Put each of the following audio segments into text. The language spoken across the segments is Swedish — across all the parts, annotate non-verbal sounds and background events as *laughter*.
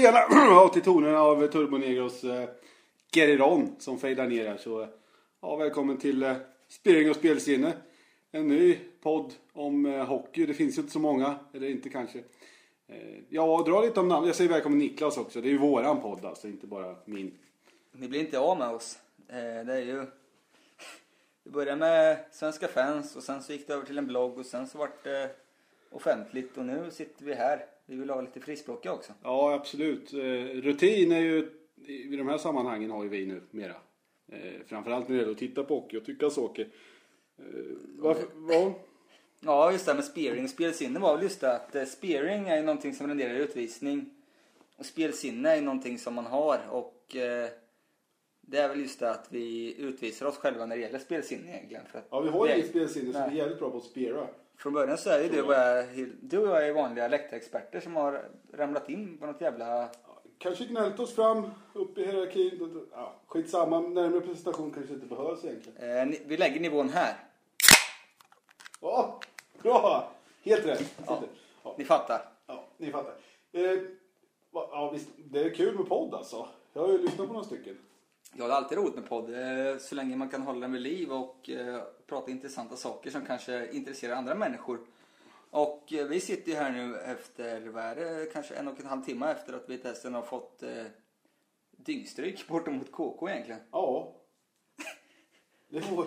Tjena! *clears throat* Och till tonerna av Turbo Negros eh, Get It On som fejdar ner här. Så eh, ja, välkommen till eh, Spelring och spelsinne. En ny podd om eh, hockey. Det finns ju inte så många, eller inte kanske. Eh, ja, dra lite om namn. Jag säger välkommen Niklas också. Det är ju våran podd alltså, inte bara min. Ni blir inte av med oss. Eh, det är ju... *laughs* Det började med svenska fans och sen så gick det över till en blogg och sen så vart det offentligt och nu sitter vi här. Vi vill ha lite frispråkiga också. Ja, absolut. Eh, rutin är ju, i de här sammanhangen har ju vi nu mera. Eh, framförallt när det gäller att titta på hockey och tycka saker. Eh, varför, vad? Ja, just det här med spearing. Spelsinne var väl just det att spearing är ju någonting som renderar utvisning. Och spelsinne är ju någonting som man har och det är väl just det att vi utvisar oss själva när det gäller spelsinne egentligen. För att Ja, vi har det- inget spelsinne så vi är jävligt bra på att spela. Från början så är ju du och jag, du och jag är vanliga läktarexperter som har ramlat in på något jävla... Kanske gnällt oss fram upp i hierarkin. Ja, skitsamma, närmare presentation kanske inte behövs egentligen. Eh, vi lägger nivån här. Ja, bra! Helt rätt. Ja. Ja. Ni fattar. Ja, ni fattar. Eh, ja, visst, det är kul med podd alltså. Jag har ju lyssnat på några stycken. Ja, det är alltid roligt med podd. eh, Så länge man kan hålla den vid liv och eh, prata intressanta saker som kanske intresserar andra människor. Och eh, vi sitter ju här nu efter, vad är det, kanske en och en halv timme efter att vi testen har fått eh, dyngstryk *laughs* bortom mot KK egentligen. Ja. *laughs* Det var,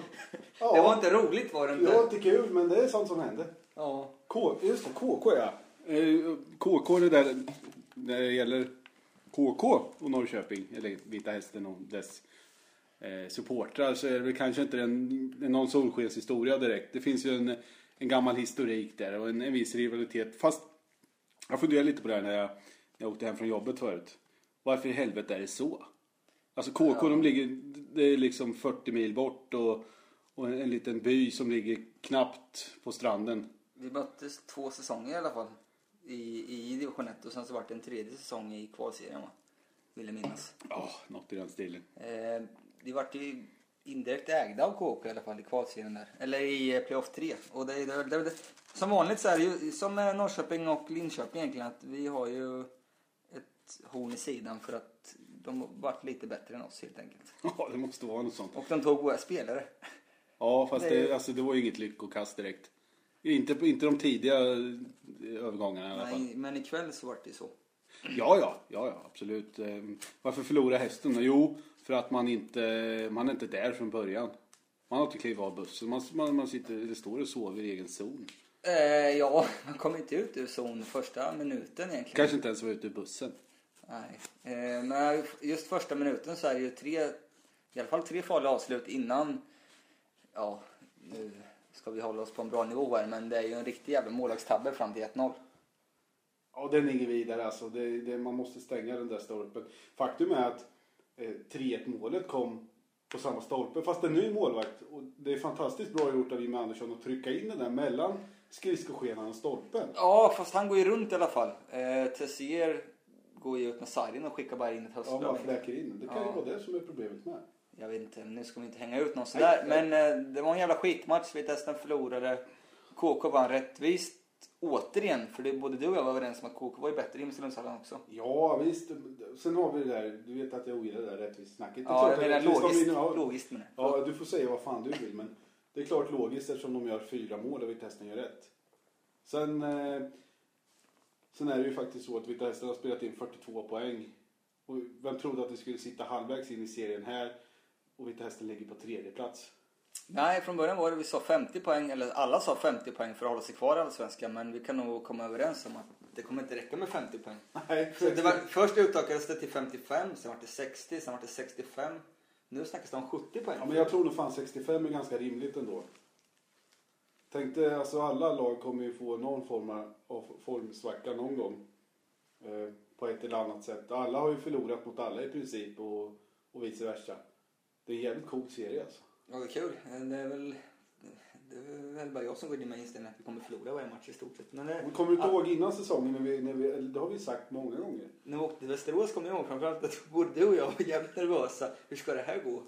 ja. Det var inte roligt var det det var inte. inte kul, men det är sånt som händer. Ja. K, just det, KK ja. KK det där, när det gäller KK och Norrköping, eller Vita Hästen och dess eh, supportrar så är det väl kanske inte en, en någon solskenshistoria direkt. Det finns ju en, en gammal historik där och en, en viss rivalitet. Fast jag funderar lite på det här när jag, när jag åkte hem från jobbet förut. Varför i helvete är det så? Alltså KK de ligger, det är liksom 40 mil bort och, och en, en liten by som ligger knappt på stranden. Vi möttes två säsonger i alla fall. I, i division 1 och sen så vart det en tredje säsong i kvalserien va? Vill jag minnas. Ja, något i den stilen. Eh, vi vart ju indirekt ägda av KK i alla fall i kvalserien där. Eller i eh, playoff 3. Och det, det, det, det, som vanligt så är det ju som med Norrköping och Linköping egentligen att vi har ju ett horn i sidan för att de har varit lite bättre än oss helt enkelt. *laughs* Ja, det måste vara något sånt. Och de tog våra spelare. Ja, fast Det det, alltså, det var ju inget lyckokast direkt. Inte, inte de tidiga eh, övergångarna i alla fall. Nej, men ikväll så vart det så. Ja, ja, ja, ja absolut. Eh, Varför förlora hästen? Jo, för att man inte, man är inte där från början. Man har inte klivit av bussen. Man, man, man sitter, det står och sover i egen zon. Eh, ja, man kom inte ut ur zon första minuten egentligen. Kanske inte ens var ute i bussen. Nej. Eh, men just första minuten så är det ju tre, i alla fall tre farliga avslut innan, ja, nu ska vi hålla oss på en bra nivå här, men det är ju en riktig jävla målvaktstabbe fram till 1-0. Ja, den är ingen vidare alltså. Det, det, man måste stänga den där stolpen. Faktum är att eh, 3-1 målet kom på samma stolpe. Fast en ny målvakt. Och det är fantastiskt bra gjort av Jimmy Andersson att trycka in den där mellan skridskoskenan och stolpen. Ja, fast han går ju runt i alla fall. Eh, Tessier går ju ut med sargen och skickar bara in ett Ja, höstblad. man fläker in. Det kan ju Ja. vara det som är problemet med. Jag vet inte, nu ska vi inte hänga ut någon sådär. Nej, Men eh, det var en jävla skitmatch. Vi testen förlorade. KK vann rättvist. Återigen, för det, både du och jag var överens om att KK var ju bättre i Mönstersundshallen också. Ja, visst. Sen har vi det där. Du vet att jag ogillar det där rättvisesnacket. Det är Ja, jag att menar rättvist logiskt. vinner, ja. Logiskt Ja, du får säga vad fan du vill. Men det är klart logiskt eftersom de gör fyra mål och Vita Hästen gör rätt. Sen, eh, sen är det ju faktiskt så att Vita Hästen har spelat in 42 poäng. Och vem trodde att det skulle sitta halvvägs in i serien här? Och Vita Hästen ligger på tredje plats. Nej, från början var det vi sa 50 poäng, eller alla sa 50 poäng för att hålla sig kvar i Allsvenskan. Men vi kan nog komma överens om att det kommer inte räcka med 50 poäng. Nej, Så det var, först utökades det till 55, sen var det 60, sen var det 65. Nu snackas det om 70 poäng. Ja, men jag tror nog fan 65 är ganska rimligt ändå. Tänkte, alltså alla lag kommer ju få någon form av formsvacka någon gång. Eh, på ett eller annat sätt. Alla har ju förlorat mot alla i princip och, och vice versa. Det är en jävligt cool serie alltså. Ja, det är kul. Det är väl, det är väl bara jag som går in med inställningen att vi kommer förlora varje match i stort sett. Men det, Men Kommer du inte ihåg innan säsongen? När vi, när vi, det har vi sagt många gånger. när vi åkte till Västerås kommer jag ihåg framförallt att både du och jag var jävligt nervösa. Hur ska det här gå?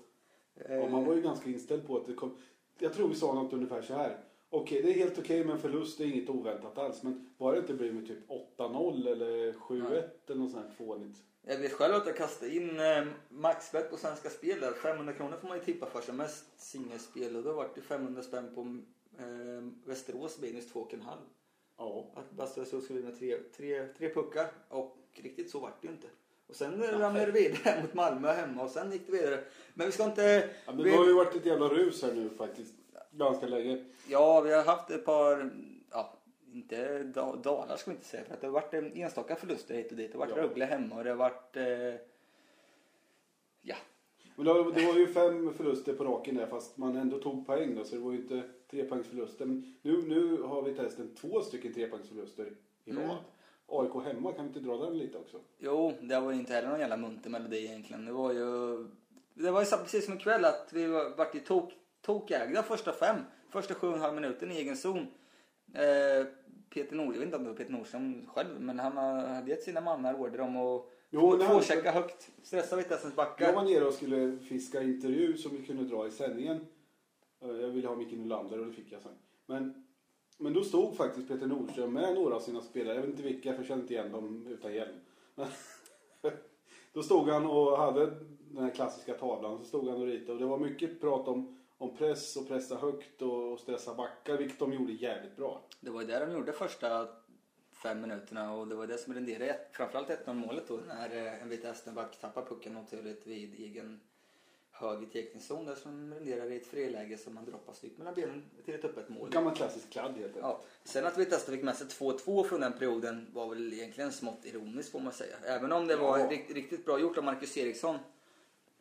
Och man var ju ganska inställd på att det kom. Jag tror vi sa något ungefär så här. okej, det är helt okej med en förlust, det är inget oväntat alls. Men bara det inte blir med typ 8-0 eller 7-1 eller något sånt här fånigt. Jag vet själv att jag kastade in eh, maxbett på Svenska Spel där. 500 kronor får man ju tippa för som mest singelspel och då var det 500 spänn på eh, Västerås minus 2,5. Ja. Att Västerås skulle vinna tre, tre, tre puckar och riktigt så vart det ju inte. Och sen ramlade det vidare *laughs* mot Malmö hemma och sen gick det vidare. Men vi ska inte... ja men vi, det har ju varit ett jävla rus här nu faktiskt. Ganska länge. ja, vi har haft ett par, ja, inte da- dalar ska vi inte säga för att det har varit en enstaka förluster hit och dit. Det har varit Ja. Rögle hemma och det har varit, eh, ja, Men det var, det var ju fem förluster på raken där fast man ändå tog poäng då så det var ju inte trepoängsförluster. Nu, nu har vi testat två stycken trepoängsförluster i rad. Mm. AIK hemma, kan vi inte dra den lite också? Jo, det var ju inte heller någon jävla munter melodi egentligen. Det var ju... Det var ju precis som ikväll att vi var- vart ju tok, tokägda första fem. Första sju och en halv minuten i egen zon. Eh, Peter Nord, jag vet inte om det var Peter Nordström själv, men han hade gett sina mannar order om att Jo, tvåchecka högt. Stressa Vitessens backar. Jag var nere och skulle fiska intervju som vi kunde dra i sändningen. Eh, Jag ville ha Micke Nylander och det fick jag sen. Men, men då stod faktiskt Peter Nordström med några av sina spelare. Jag vet inte vilka för jag kände inte igen dem utan hjälm. *laughs* Då stod han och hade den här klassiska tavlan. Så stod han och ritade och det var mycket prat om, om press och pressa högt och, stressa backar. Vilket de gjorde jävligt bra. Det var ju det de gjorde första fem minuterna och det var det som renderade ett- framförallt 1-0 målet då när eh, en vit Estenback tappar pucken naturligt vid egen hög teckningszon där som renderar i ett friläge som man droppar snyggt mellan benen till ett öppet mål. Gammal klassisk kladd helt enkelt. Ja. Sen att Vitesse fick med sig 2-2 från den perioden var väl egentligen smått ironiskt får man säga. Även om det var Ja. rikt- riktigt bra gjort av Marcus Eriksson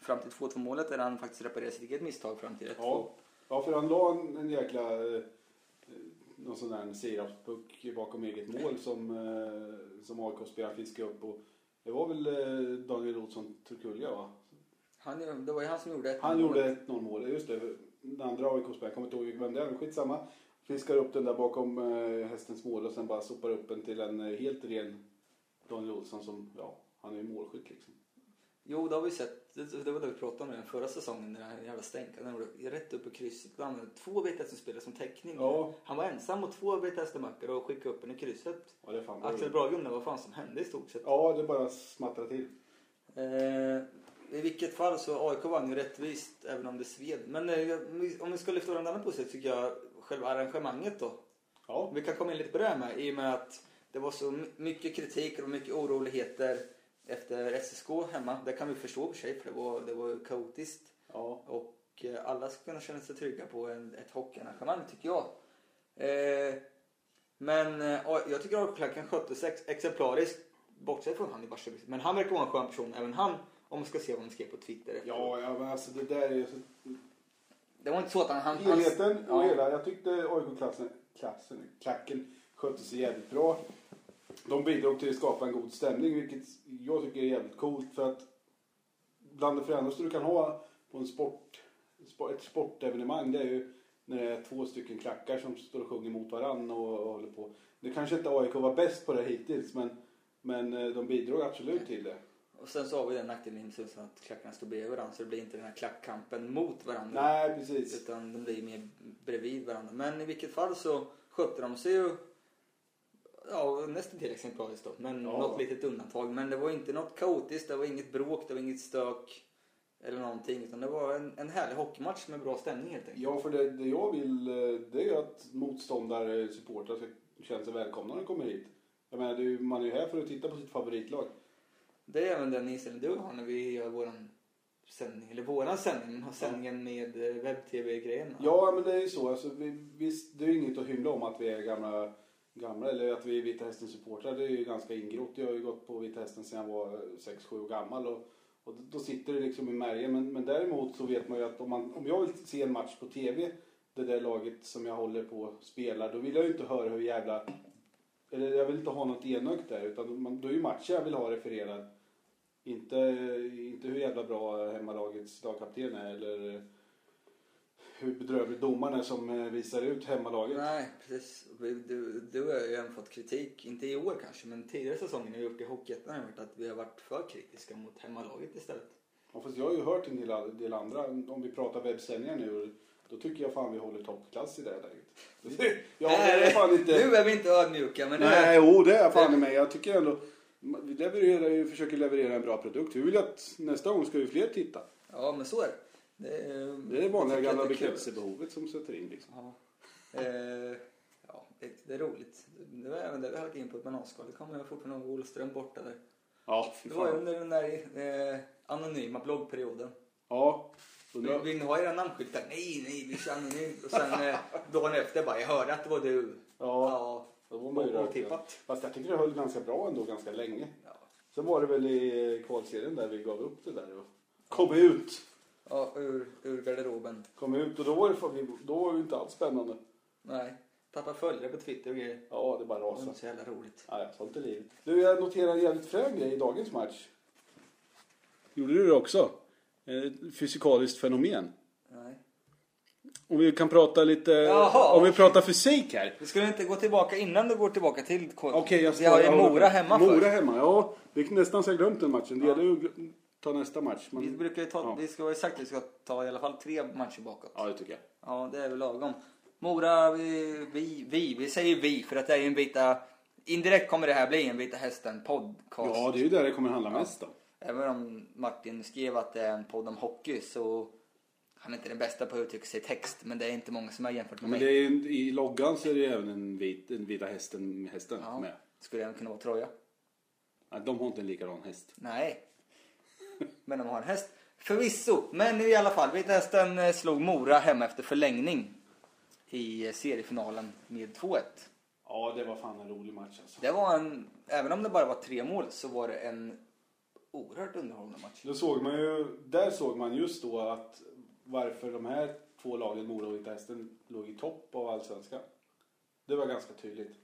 fram till 2-2 målet där han faktiskt reparerade sitt eget misstag fram till 1-2. Ja, ja för han la en, en jäkla eh, någon sån där sirapspuck bakom eget mål som, eh, som AIK-spelaren fiskade upp. Och det var väl eh, Daniel Olsson Turkulja va? Han, det var ju han som gjorde ett Han mål. gjorde ett 0 mål, just det. Den andra AIK-spelaren, kommer inte ihåg vem det är, men skitsamma. Fiskar upp den där bakom eh, hästens mål och sen bara sopar upp den till en helt ren Daniel Olsson som, ja, han är ju målskytt liksom. Jo, det har vi sett. Det, det var det vi pratade om den förra säsongen. Den här jävla stänkan. Den var rätt upp i krysset. Då använde två Vitesse-spelare som täckning. Ja. Han var ensam mot två Vitesse-backar och skickade upp den i krysset. Ja, det fan bra. Axel Brage undrade vad fan som hände i stort sett. Ja, det bara smattrar till. Eh, I vilket fall så AIK vann ju rättvist även om det sved. Men eh, om vi ska lyfta fram en annan tycker jag själva arrangemanget då. Ja, Vi kan komma in lite på det här med i och med att det var så my- mycket kritik och mycket oroligheter efter SSK hemma. Det kan vi förstå för sig för det var, det var kaotiskt. ja. Och eh, alla ska kunna känna sig trygga på en, ett hockeyarrangemang tycker jag. Eh, men eh, jag tycker att Klacken skötte sig ex- exemplariskt. Bortsett från han i Varsågod. Men han verkar vara en skön person. Även han. Om man ska se vad han skrev på Twitter. Ja, ja, men alltså det där är ju Det var inte så att han... han Helheten ja. och hela, jag tyckte AIK-klassen, klassen, klacken skötte sig jävligt bra. De bidrog till att skapa en god stämning vilket jag tycker är jävligt coolt för att bland det fränaste du kan ha på en sport, spo- ett sportevenemang det är ju när det är två stycken klackar som står och sjunger mot varandra och, och håller på. Det kanske inte AIK var bäst på det hittills men, men eh, de bidrog absolut till det. Och sen så har vi den nackdelen i att klackarna står bredvid varandra. Så det blir inte den här klackkampen mot varandra. Nej precis. Utan de blir mer bredvid varandra. Men i vilket fall så skötte de sig ju ja, nästan till exemplariskt då. Men Ja. något litet undantag. Men det var inte något kaotiskt, det var inget bråk, det var inget stök. Eller någonting. Utan det var en, en härlig hockeymatch med bra stämning helt enkelt. Ja, för det, det jag vill eh, det är att motståndare, supportrar ska känna sig välkomna när de kommer hit. Jag menar, är man är ju här för att titta på sitt favoritlag. Det är även den inställningen du har när vi gör våran sändning. Eller våran sändning, sändningen med eh, webb-tv-grejen. Ja, men det är ju så. Alltså, vi, visst, det är ju inget att hymla om att vi är gamla, gamla eller att vi är Vita Hästens supportrar. Det är ju ganska ingrott. Jag har ju gått på Vita Hästen sedan jag var 6-7 år gammal. Och, och då sitter det liksom i märgen. Men, men däremot så vet man ju att om, man, om jag vill se en match på TV, det där laget som jag håller på spelar, då vill jag ju inte höra hur jävla... Eller jag vill inte ha något enögt där, utan man, då är ju matchen jag vill ha refererad. Inte, inte hur jävla bra hemmalagets lagkapten är eller hur bedrövlig domaren är som eh, visar ut hemmalaget. Nej, precis. Vi- Du, du har ju även fått kritik, inte i år kanske, men tidigare säsonger när vi gjort i Hockeyettan har varit att vi har varit för kritiska mot hemmalaget istället. Ja, fast jag har ju hört en del, del andra, om vi pratar webbsändningar nu, Då tycker jag fan vi håller toppklass i det här läget. *laughs* ja, Nej, fan inte... Nu är vi inte ödmjuka men Nej, jo det är fan i mig. Jag tycker ändå... Vi levererar ju, försöker leverera en bra produkt. Vi vill att nästa gång ska ju fler titta. Ja men så är det. Det är Det är det vanliga gamla det bekräftelsebehovet som sätter in liksom. Ja. Eh, ja, det, det är roligt. Det var även det vi halkade in på ett bananskal. Det kommer jag fortfarande ihåg Olström borta där. Ja, fy Det var fan. under den där eh, anonyma bloggperioden. Ja. Vill, Undrar... vill ni ha era namnskyltar? Nej, nej, vi kör anonymt. Och sen eh, dagen efter bara, jag hörde att det var du. Ja, Ja, då var man ju otippat. Fast jag tycker det höll ganska bra ändå, ganska länge. Ja. Sen var det väl i kvalserien där vi gav upp det där och kom ut. Ja, ur, ur garderoben. Kom ut och då var det, då var det inte alls spännande. Nej, tappa följare på Twitter och grejer. Ja, det bara Det var rasade. inte så jävla roligt. Ja, sånt är livet. Du, jag noterade en jävligt frän grej i dagens match. Gjorde du det också? Ett fysikaliskt fenomen. Nej. Om vi kan prata lite... Jaha. Om vi pratar fysik här. Vi skulle inte gå tillbaka innan du går tillbaka till Okej, jag Vi har ju ja, Mora hemma Mora först. hemma, ja. Vi kan nästan ha glömt den matchen. Det Ja. gäller ju att ta nästa match. Men... Vi brukar ju ta, Ja. vi ska ju sagt att vi ska ta i alla fall tre matcher bakåt. Ja, det tycker jag. Ja, det är väl lagom. Mora, vi, vi, vi, vi säger vi för att det är ju en vita... Indirekt kommer det här bli en Vita Hästen podcast. Ja, det är ju där det kommer handla mest om. Även om Martin skrev att det är en podd om hockey så han är inte den bästa på att uttrycka sig i text. Men det är inte många som har jämfört med Men mig. ju- i loggan så är det ju även en, vit, en vita hästen, hästen Ja, med. skulle även kunna vara tröja. Ja, de har inte en likadan häst. Nej. Men de har en häst. Förvisso. Men i alla fall. Vita Hästen eh, slog Mora hemma efter förlängning. I eh, seriefinalen med 2-1. Ja, det var fan en rolig match alltså. Det var en, även om det bara var tre mål så var det en oerhört underhållande match. Då såg man ju, där såg man just då att varför de här två lagen, Mora och Vita Hästen, låg i topp av Allsvenskan. Det var ganska tydligt.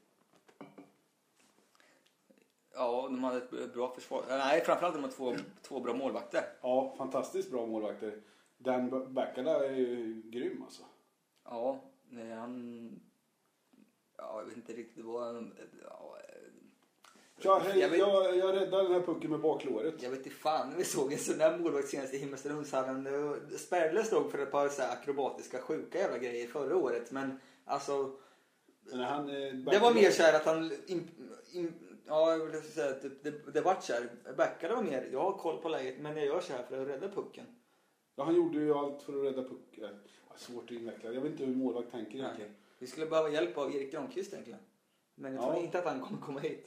Ja, de hade ett bra försvar. Eh, Nej, framförallt de har två, två bra målvakter. Ja, fantastiskt bra målvakter. Dan Backarda är ju grym alltså. Ja, han... Ja, jag vet inte riktigt. Det var... en- Ja, eh, Ja, hej, Jag jag, vet- jag, räddade den här pucken med baklåret. Jag vet inte fan, vi såg en sån där målvakt senast i Himmelstalundshallen. Sperle stod för ett par så akrobatiska sjuka jävla grejer förra året. Men alltså, Men han, eh, det var mer så här att han... In, in, ja, jag vill säga att det, det, det vart så här. Backade var mer, jag har koll på läget men jag gör så här för att rädda pucken. Ja, han gjorde ju allt för att rädda pucken. Ja, svårt att inveckla. Jag vet inte hur målvakt tänker egentligen. Vi skulle behöva hjälp av Erik Granqvist egentligen. Men jag tror Ja. inte att han kommer komma hit.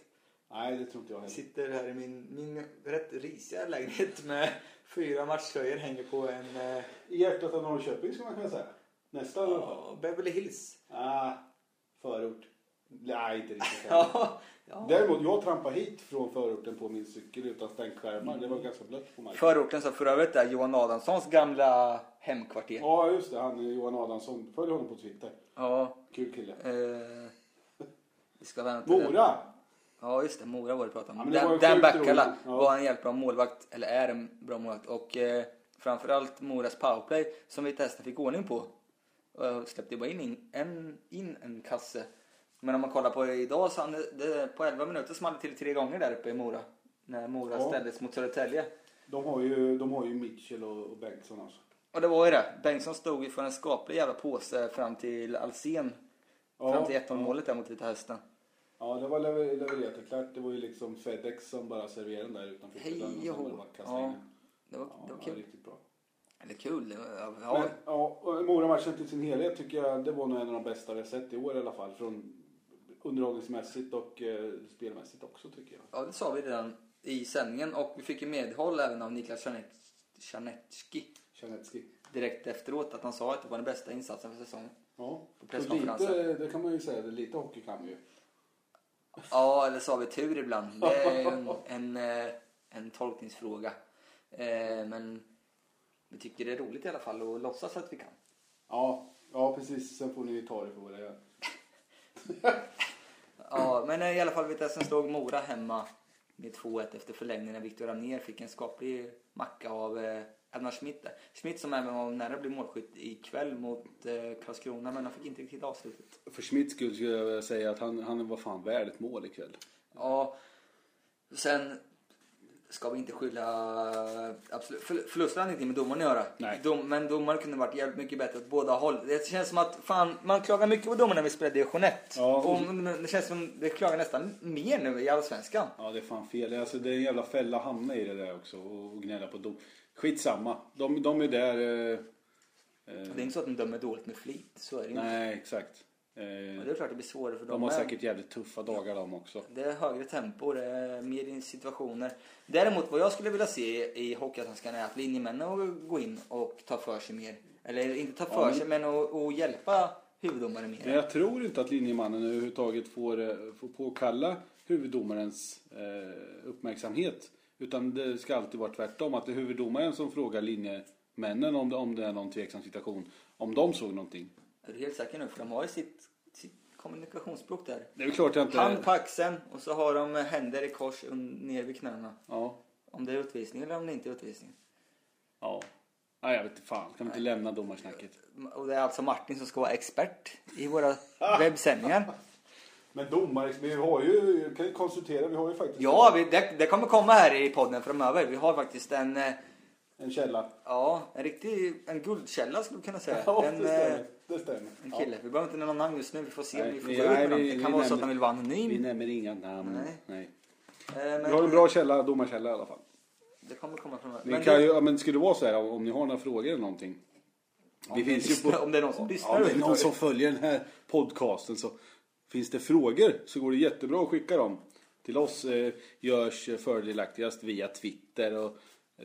Nej, det tror inte jag heller. sitter här i min, min rätt risiga lägenhet med fyra matchtröjor hänger på en eh, I hjärtat av Norrköping skulle man kunna säga. Nästan i alla fall. ja, Beverly Hills. Ah, förort. Nej, inte riktigt. *laughs* Ja, ja. Däremot, jag trampade hit från förorten på min cykel utan stänkskärmar. Det var ganska blött på marken. Förorten som för övrigt är Johan Adamssons gamla hemkvarter. Ja, just det. Han Johan Adamsson. Följ honom på Twitter. Ja. Kul kille. Eh, vi ska vänta. Mora! Ja just det, Mora var det prat om. Ja, Dan, Backala. Ja. var en jävligt bra målvakt, eller är en bra målvakt. Och eh, framförallt Moras powerplay som vi testade fick ordning på. Och släppte bara in, in, en, in en kasse. Men om man kollar på det idag så han det, på 11 minuter small det till tre gånger där uppe i Mora. När Mora Ja. ställdes mot Södertälje. De har ju, de har ju Mitchell och, och Bengtsson alltså. Och det var ju det. Bengtsson stod ju för en skaplig jävla påse fram till Alsen. fram till 1-0 ja. målet där mot Vita Hästen. Ja, det var lever- levererat och klart. Det var ju liksom Fedex som bara serverade den där utanför Hej och hå. Ja, det var, Ja, det var ja, kul. riktigt bra. Eller kul, ja. Men, ja, Mora-matchen till sin helhet tycker jag det var nog en av de bästa vi sett i år i alla fall. Från underhållningsmässigt och eh, spelmässigt också tycker jag. Ja, det sa vi redan i sändningen och vi fick ju medhåll även av Niklas Czarnecki Janetski. direkt efteråt att han sa att det var den bästa insatsen för säsongen. Ja, På så presskonferensen. lite, det kan man ju säga. det- Lite hockey kan vi ju. Ja, eller sa vi tur ibland. Det är ju en, *laughs* en, eh, en tolkningsfråga. Eh, Men vi tycker det är roligt i alla fall och låtsas att vi kan. Ja, ja precis. Sen får ni ju ta det för vad det är. *laughs* Ja, men i alla fall Vitesse slog Mora hemma med 2-1 efter förlängning när Viktor Amnér fick en skaplig macka av eh, Ednar Schmidt. Schmidt som även var nära att bli målskytt ikväll mot eh, Karlskrona men han fick inte riktigt avslutet. För Schmidts skull skulle jag säga att han, han var fan värd ett mål ikväll. Ja, sen ska vi inte skylla... Absolut. Förl- Förlusten hade inte med domaren att göra. Nej. Dom, men domaren kunde varit jävligt mycket bättre åt båda håll. Det känns som att fan, man klagar mycket på domarna när vi spelar division 1. Ja. Och det känns som det klagar nästan mer nu i Allsvenskan. Ja, det är fan fel. Alltså, det är en jävla fälla att hamna i det där också och gnälla på dom. Skitsamma. De, de är där... Eh, eh, Det är inte så att de dömer dåligt med flit. Så är det ju inte. nej, exakt. Eh, Och det är klart det blir svårare för dem de har säkert jävligt tuffa dagar de också. Det är högre tempo, det är mer situationer. Däremot vad jag skulle vilja se i Hockeyallsvenskan är att linjemännen går in och tar för sig mer. Eller inte tar för Ja, men- sig men att att hjälpa huvuddomaren mer. Men jag tror inte att linjemannen överhuvudtaget får, eh, får påkalla huvuddomarens eh, uppmärksamhet. Utan det ska alltid vara tvärtom. Att det är huvuddomaren som frågar linjemännen om det, om det är någon tveksam situation. Om de såg någonting. Är du helt säker nu? För de har ju sitt, sitt kommunikationsspråk där. Det är väl klart jag inte... Hand på axeln och så har de händer i kors ner vid knäna. Ja. Om det är utvisning eller om det inte är utvisning. Ja. Nej, jag vet inte fan. Kan vi inte lämna domarsnacket? Och det är alltså Martin som ska vara expert i våra *laughs* webbsändningar. Men domare, vi har ju, kan ju konsultera, vi har ju faktiskt Ja, vi, det, det kommer komma här i podden framöver. Vi har faktiskt en, eh, en källa. ja, en riktig en guldkälla skulle vi kunna säga. Ja, en, det stämmer. en kille. Vi behöver inte nämna namn just nu. Vi får se om Nej, vi får vi- få ut med vi-. Det vi kan vara så nämner- att han vill vara Vi anonym. nämner inga namn. Nej. Nej. Eh, men Vi har en bra källa, domarkälla i alla fall. Det kommer komma. Ni Men kan du- ju, ja, men skulle det vara så här om ni har några frågor eller någonting. om, Vi finns ju lyssnar- på, om det är någon som lyssnar. ja, om det är någon som följer den här podcasten så finns det frågor så går det jättebra att skicka dem. Till oss eh, görs fördelaktigast via Twitter och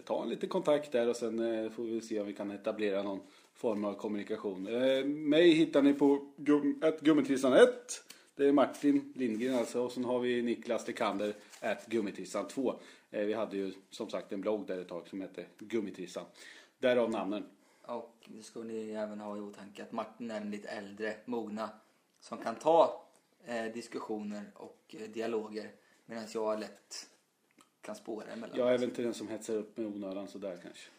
ta en liten kontakt där och sen eh, får vi se om vi kan etablera någon form av kommunikation. Eh, mig hittar ni på gum, gummitrissan1. Det är Martin Lindgren alltså och sen har vi Niklas Dekander at gummitrissan2. Eh, vi hade ju som sagt en blogg där ett tag som hette Gummitrissan. Därav namnen. Och det ska ni även ha i åtanke att Martin är en lite äldre, mogna, som kan ta eh, diskussioner och eh, dialoger medan jag lätt kan spåra emellan. Jag är väl inte den som hetsar upp med onödan sådär kanske.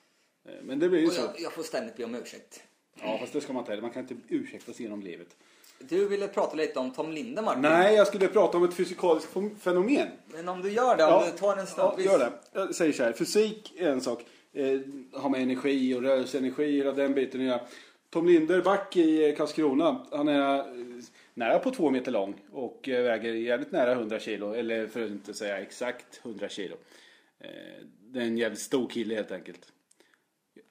Eh, Men det blir ju och så. jag, jag får ständigt be om ursäkt. Ja fast det ska man inte heller. Man kan inte ursäkta sig genom livet. Du ville prata lite om Tom Linde Martin. Nej, jag skulle prata om ett fysikaliskt fenomen. Men om du gör det, om du tar en ja, snabbis. gör det. Jag säger så här. Fysik är en sak. Eh, har med energi och rörelseenergi, hela den biten att göra. Tom Linder, back i eh, Karlskrona. Han är eh, nära på två meter lång och väger jävligt nära 100 kilo. Eller för att inte säga exakt 100 kilo. Eh, det är en jävligt stor kille helt enkelt.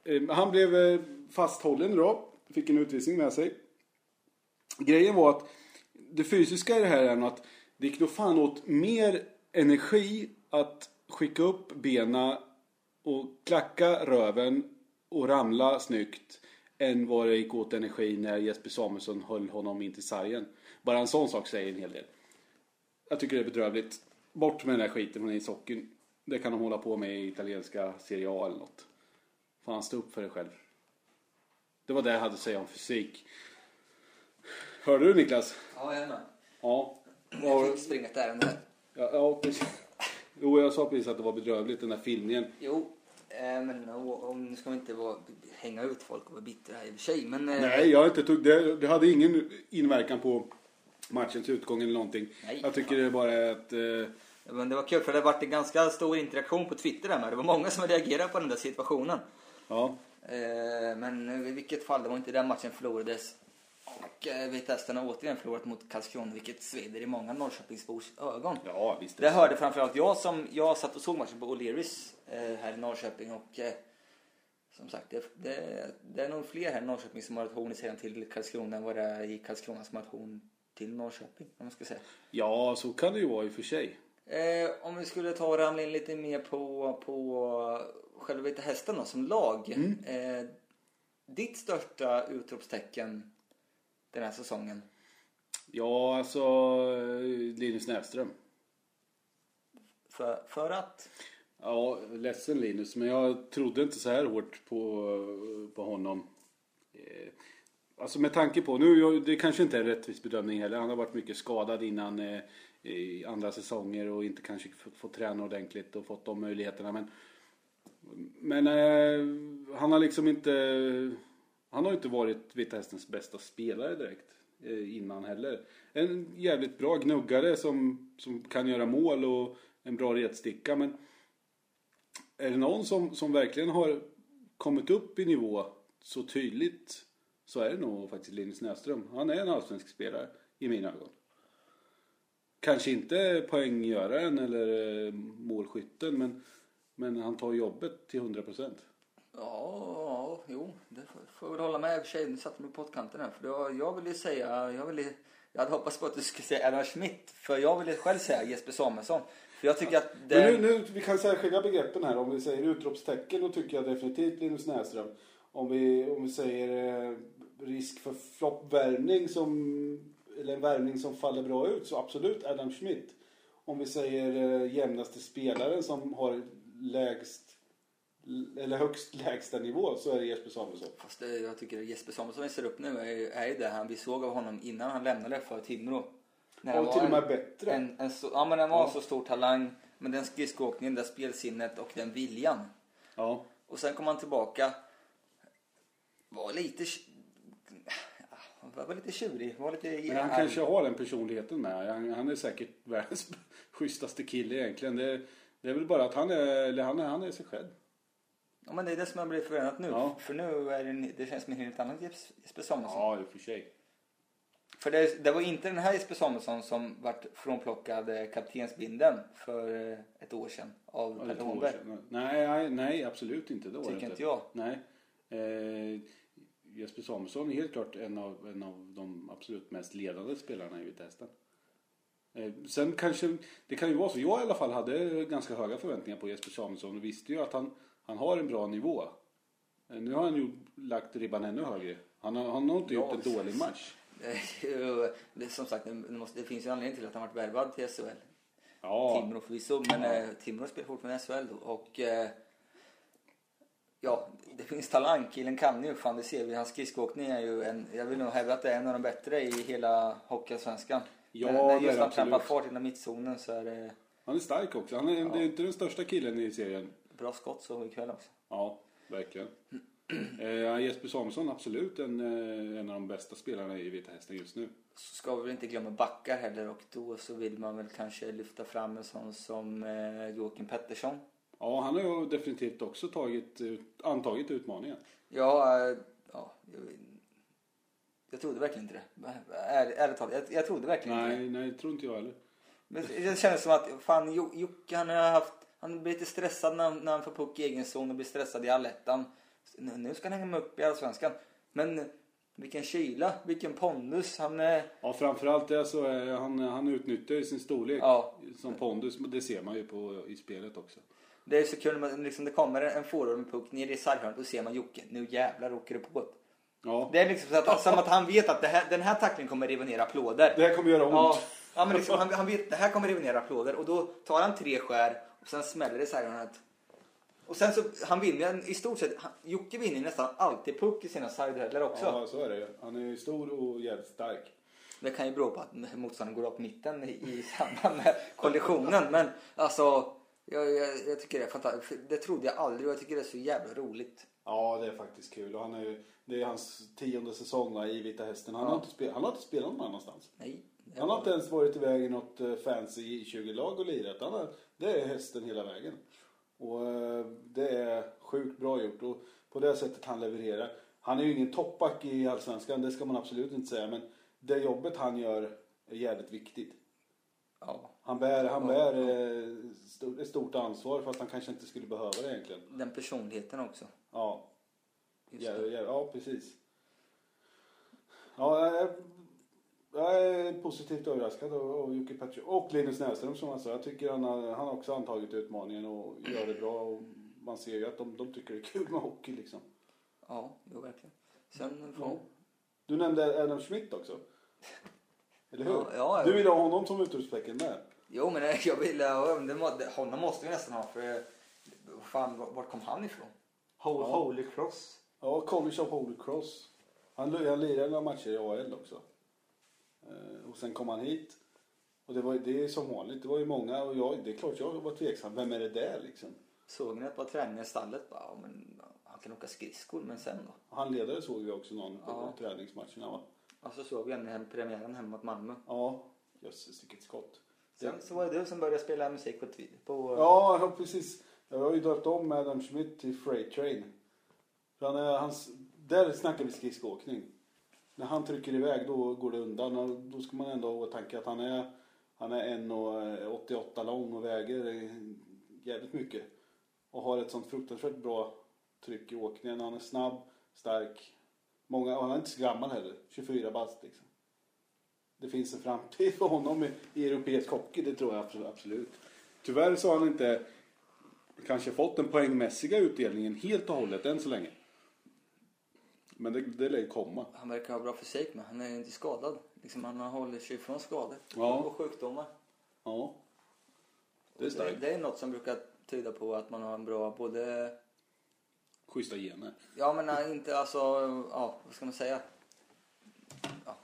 Eh, han blev eh, fasthållen då. Fick en utvisning med sig. Grejen var att det fysiska i det här är nog att det gick nog fan åt mer energi att skicka upp bena och klacka röven och ramla snyggt än vad det gick åt energi när Jesper Samuelsson höll honom in till sargen. Bara en sån sak säger en hel del. Jag tycker det är bedrövligt. Bort med den här skiten från ishockeyn. Det kan de hålla på med i italienska Serie A eller något. Fan, stå upp för dig själv. Det var det jag hade att säga om fysik. Hörde du Niklas? Ja, jag är med. Ja. Jag fick springa ett ärende här. ja, ja precis. Jo, jag sa precis att det var bedrövligt den där filmningen. Jo, eh, men och, och, nu ska vi inte vara, hänga ut folk och vara bittra i och för sig. Men, eh, Nej, jag inte tog, det, det hade ingen inverkan på matchens utgång eller någonting. Nej, jag tycker det bara är att... Eh, Men det var kul för det har varit en ganska stor interaktion på Twitter där med. Det var många som reagerade på den där situationen. Ja. Eh, Men i vilket fall, det var inte den matchen förlorades. Och eh, Vita Hästen har återigen förlorat mot Karlskrona vilket sveder i många Norrköpingsbors ögon. ja, visst. Det hörde framförallt jag som jag satt och såg matchen på O'Learys eh, här i Norrköping och som sagt det, det, det är nog fler här i Norrköping som har ett horn i sidan till Karlskrona än vad det är i Karlskrona som har ett horn till Norrköping om man ska säga. Ja, så kan det ju vara i och för sig. Eh, om vi skulle ta och ramla in lite mer på, på själva Vita Hästen då, som lag. Eh, ditt största utropstecken den här säsongen? Ja, alltså Linus Näsström. För, för att? Ja, ledsen Linus, men jag trodde inte så här hårt på, på honom. Eh, Alltså med tanke på, nu det kanske inte är en rättvis bedömning heller. Han har varit mycket skadad innan eh, i andra säsonger och inte kanske fått, fått träna ordentligt och fått de möjligheterna. Men, men eh, han har liksom inte, han har inte varit Vita Hästens bästa spelare direkt eh, innan heller. En jävligt bra gnuggare som, som kan göra mål och en bra retsticka men är det någon som, som verkligen har kommit upp i nivå så tydligt så är det nog faktiskt Linus Näsström. Han är en allsvensk spelare i mina ögon. Kanske inte poänggöraren eller eh, målskytten men, men han tar jobbet till 100 procent. Ja, jo, det får, jag väl hålla med i och för sig. Nu satte mig på pottkanten här. För då, jag ville säga, jag ville, jag hade hoppats på att du skulle säga Adam Schmidt. För jag ville själv säga Jesper Samuelsson. För jag tycker att det... Men nu, nu, vi kan särskilja begreppen här. Om vi säger utropstecken då tycker jag definitivt Linus Näsström. Om vi, om vi säger eh, risk för floppvärmning som eller en värvning som faller bra ut så absolut Adam Schmidt. Om vi säger eh, jämnaste spelaren som har lägst eller högst lägsta nivå så är det Jesper Samuelsson. Fast det, jag tycker Jesper Samuelsson vi ser upp nu är, är ju det han vi såg av honom innan han lämnade för Timrå. När Och var till och med en- bättre. En, en så, ja men han var Ja. en så stor talang. Men den skridskoåkningen, det spelsinnet och den viljan. Ja. Och sen kom han tillbaka. Var lite... Var lite tjurig. Var lite Men han arg. kanske har den personligheten med. Han, han är säkert världens *laughs* schysstaste kille egentligen. Det, det är väl bara att han är, eller han är, han är sig själv. Ja men det är det som jag blir förvånad nu. Ja. För nu är det, det känns som en helt annan Jes- Jesper Samuelsson. Ja, i och för sig. För det, det var inte den här Jesper Samuelsson som vart frånplockad eh, kaptensbinden för eh, ett år sedan av Ja, år Holmberg. Nej, nej, absolut inte. Det var Tycker inte jag. Nej. Eh, Jesper Samuelsson är helt klart en av, en av de absolut mest ledande spelarna i Vita Hästen. Eh, sen kanske, det kan ju vara så. Jag i alla fall hade ganska höga förväntningar på Jesper Samuelsson och visste ju att han, han har en bra nivå. Eh, nu har han ju lagt ribban ännu högre. Han har, han har inte Ja, gjort en dålig match. Det, ju- det, som sagt, det, måste, det finns ju anledning till att han varit värvad till SHL. Ja, Timrå förvisso, men eh, Timrå spelar fortfarande SHL då. Och eh, ja, det finns talang. Killen kan ju, fan det ser vi. Hans skridskoåkning är ju en, jag vill nog hävda att det är en av de bättre i hela Hockeyallsvenskan. Ja, när, när just trampar absolut. fart inom mittzonen så är det han är stark också. Han är, det är inte den största killen i serien. bra skott så ikväll också. Ja, verkligen. *clears throat* Eh, Jesper Samuelsson absolut en, eh, en av de bästa spelarna i Vita Hästen just nu. Så ska vi väl inte glömma backar heller och då så vill man väl kanske lyfta fram en sån som eh, Joakim Pettersson. Ja, han har ju definitivt också tagit, antagit utmaningen. Ja, eh, ja jag, trodde verkligen inte det. Är, ärligt talat, jag, jag trodde verkligen inte det. Nej, nej, det tror inte jag heller. Men det kändes som att fan Jo- Jocke han har haft han blir lite stressad när, när han får puck i egen zon och blir stressad i allettan. Nu, nu ska han hänga med upp i allsvenskan. Men vilken kyla, vilken pondus. Han är... Ja, framförallt det så är han, han utnyttjar ju sin storlek Ja. som pondus. Det ser man ju på, i spelet också. Det är så kul när man, liksom, det kommer en forward med puck ner i sarghörnet och ser man Jocke. Nu jävlar åker det på. Ja, Det är liksom så att, som att han vet att här, den här tacklingen kommer riva ner applåder. det här kommer göra ont. Ja, ja men liksom, han, han vet det här kommer riva ner applåder och då tar han tre skär och sen smäller det så här. att- Och sen så, han vinner i stort sett, han, Jocke vinner nästan alltid puck i sina sideheader också. Ja, så är det ju. Han är ju stor och jävligt stark. Det kan ju bero på att motståndaren går upp mitten i, i samband med kollisionen. Men alltså, jag, jag, jag tycker det är fantastiskt. Det trodde jag aldrig och jag tycker det är så jävla roligt. Ja, det är faktiskt kul. Och han är ju, det är hans tionde säsong i Vita Hästen. Han, Ja. har inte spel, han har inte spelat någon annanstans. Nej. Han har inte ens varit iväg i något eh, fancy J20-lag och lirat. Han har, det är hästen hela vägen. Och eh, det är sjukt bra gjort. Och på det sättet han levererar. Han är ju ingen toppback i Allsvenskan, det ska man absolut inte säga. Men det jobbet han gör är jävligt viktigt. Ja, Han bär, han Ja, bär eh, stort, ett stort ansvar fast han kanske inte skulle behöva det egentligen. den personligheten också. Ja, ja, det. ja, ja precis. Ja, jag är, jag är positivt överraskad av Jocke Pettersson. Och Linus Näsström som han sa. Jag tycker han har, han har också antagit utmaningen och gör det bra. Och man ser ju att de, de tycker det är kul med hockey liksom. Ja, jo verkligen. Sen. Ja. Du nämnde Adam Schmidt också. *laughs* Eller hur? Ja, ja, Du ja. vill ha honom som utropstecken med? Jo men jag vill, ja, det må, det, honom måste vi nästan ha för fan var- vart kom han ifrån? Holy Cross. Ja, College of Holy Cross. Han, han lirade några matcher i AL också. Eh, och sen kom han hit. Och det, var, det är som vanligt. Det var ju många och jag, det är klart jag var tveksam. Vem är det där liksom? Såg ni att på träningen i stallet bara, ja, men han kan åka skridskor men sen då? Han ledare såg vi också någon på Ja. träningsmatcherna va? Och så såg vi en hem, premiären hemma mot Malmö. Ja, jösses vilket skott. Sen så var det du som började spela musik på, på Ja, ja, precis. Jag har ju döpt om Adam Schmidt till Freight Train. För han är, hans, där snackar vi skridskoåkning. När han trycker iväg då går det undan. Och då ska man ändå ha i åtanke att han är, han är 1,88 eh, lång och väger eh, jävligt mycket. Och har ett sånt fruktansvärt bra tryck i åkningen. Han är snabb, stark. Många, och han är inte så gammal heller. 24 bast liksom. Det finns en framtid för honom i, i europeisk hockey, det tror jag absolut. Tyvärr så har han inte kanske fått den poängmässiga utdelningen helt och hållet än så länge. Men det, det lär ju komma. Han verkar ha bra fysik med. Han är ju inte skadad. Liksom, han håller sig ifrån skador Ja. och sjukdomar. Ja. Det är Det, starkt. det är något som brukar tyda på att man har en bra både... Schyssta gener. Ja men nej, inte alltså, ja vad ska man säga? Ja,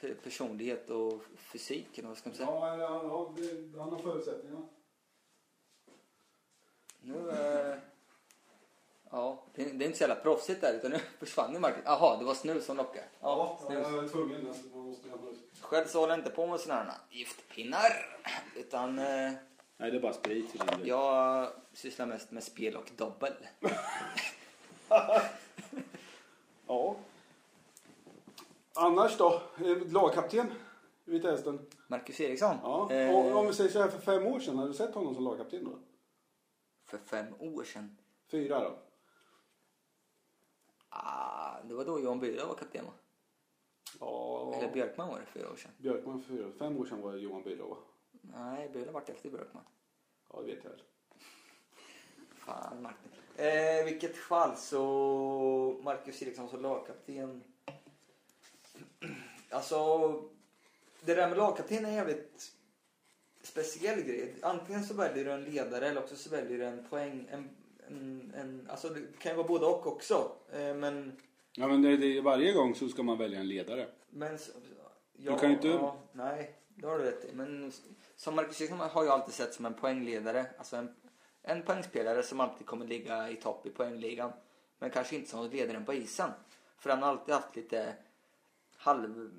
pe- personlighet och fysik eller vad ska man säga? Ja, ja, ja det, han har förutsättningarna. Nu, eh, ja, det, är inte så jävla proffsigt där utan nu *laughs* försvann ju Marcus. Jaha, det var snus som lockade. Ja, snus. jag är tvungen. Alltså, man måste. Själv så håller jag inte på med sådana här giftpinnar. Utan eh, Nej, det är bara sprit jag sysslar mest med spel och dobbel. *laughs* Ja. Annars då? Eh, Lagkapten Vita Hästen. Marcus Eriksson. Ja. Eh, Och om vi säger så här för fem år sedan, har du sett honom som lagkapten då? för fem år sedan. Fyra då? Ah, det var då Johan Byrå var kapten va? Ja. Eller Björkman var det fyra år sedan. Björkman för fyra. Fem år sedan var det Johan Byrå va? Nej, Byrå vart efter Björkman. Ja, det vet jag väl. Fan Martin. Eh, vilket fall så Marcus Eriksson som lagkapten. Alltså det där med lagkapten är en jävligt speciell grej. Antingen så väljer du en ledare eller också så väljer du en poäng. En, en, en, alltså det kan ju vara både och också. Eh, men Ja, men det, det, varje gång så ska man välja en ledare. Men... Ja, kan ju inte- Ja, nej, det har du rätt i. Men som Marcus Eriksson har jag alltid sett som en poängledare. Alltså en, en poängspelare som alltid kommer ligga i topp i poängligan. Men kanske inte som ledaren på isen. För han har alltid haft lite halv...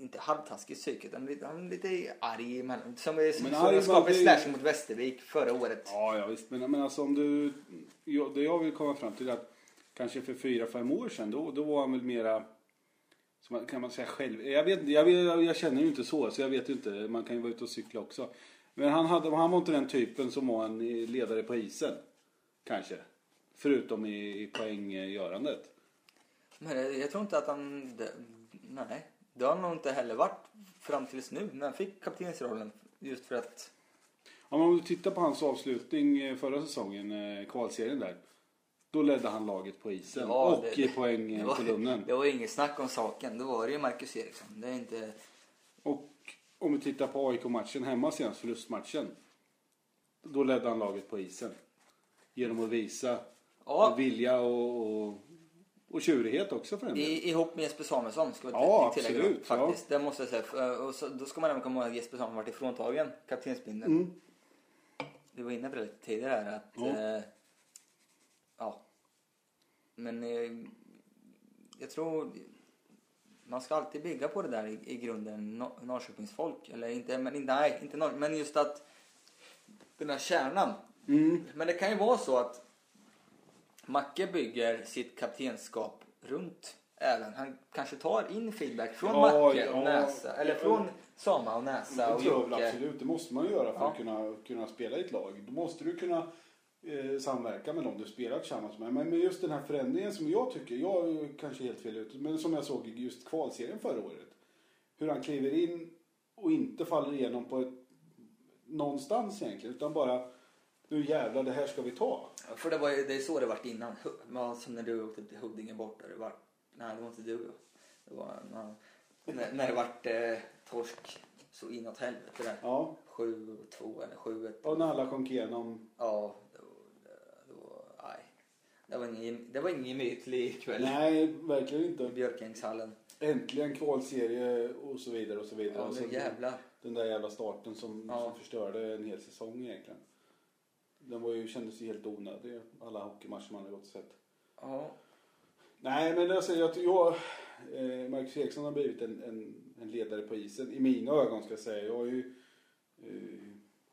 Inte halvtaskigt psyke utan han är lite arg emellan. Som, som, Men som skapade blir- slashing mot Västervik förra året. Ja, ja visst. Men, men alltså om du... Det jag vill komma fram till är att kanske för fyra, fem år sedan då, då var han väl mera... Man, kan man säga själv. Jag, vet, jag, vet, jag känner ju inte så, så jag vet ju inte. Man kan ju vara ute och cykla också. Men han, hade, han var inte den typen som var en ledare på isen. Kanske. Förutom i, i poänggörandet. Men jag, jag tror inte att han... Det, nej, det har nog inte heller varit fram tills nu när han fick kaptensrollen. Just för att... Ja, men om du tittar på hans avslutning eh, förra säsongen, eh, kvalserien där. Då ledde han laget på isen Ja, och det- i Det poängkolumnen. var, det var inget snack om saken. Då var det ju Marcus Eriksson. Det är inte... Och om vi tittar på AIK-matchen hemma senast, förlustmatchen. Då ledde han laget på isen. Genom att visa Ja. vilja och, och, och tjurighet också för en del. I, ihop med Jesper Samuelsson ska Ja, till- tillägga. absolut, Faktiskt, det måste jag säga. För, Och så, då ska man även komma ihåg att Jesper Samuelsson varit ifråntagen kaptensbindeln. Mm. Vi var inne på det lite tidigare här att... Ja. Eh, ja. Men eh, jag tror man ska alltid bygga på det där i, i grunden, Nor- Norrköpingsfolk. Eller inte, men inte- nej, inte Norr, men just att den här kärnan. Mm. Men det kan ju vara så att Macke bygger sitt kaptenskap runt även. Han kanske tar in feedback från Ja, Macke och ja. Näsa. Eller från Sama och Det Näsa och tror jag väl Jocke. absolut. Det måste man göra för Ja. att kunna, kunna spela i ett lag. Då måste du kunna eh, samverka med dem du spelar tillsammans med. Men, men just den här förändringen som jag tycker, jag är kanske helt fel ute, men som jag såg i just kvalserien förra året. Hur han kliver in och inte faller igenom på ett, någonstans egentligen, utan bara nu jävlar, det här ska vi ta. För det, var, det är så det varit innan. Ja, Som när du åkte till Huddinge borta. Det var, nej, det var inte du. Det var ja, när, när det vart eh, torsk så inåt helvete där. Ja, 7-2 eller 7-1. och när alla sjönk igenom. Ja, det var, det var, nej. Det var ingen, det var ingen gemytlig kväll Nej, verkligen i inte. Björkängshallen. Äntligen kvalserie och så vidare och så vidare. Ja, nu jävlar. Den där jävla starten som, Ja. som förstörde en hel säsong egentligen. Den var ju, kändes ju helt onödig, alla hockeymatcher man har gått och sett. Ja, Nej, men jag säger att jag, eh, Marcus Eriksson har blivit en, en, en ledare på isen. I mina ögon ska jag säga. Jag har ju, eh,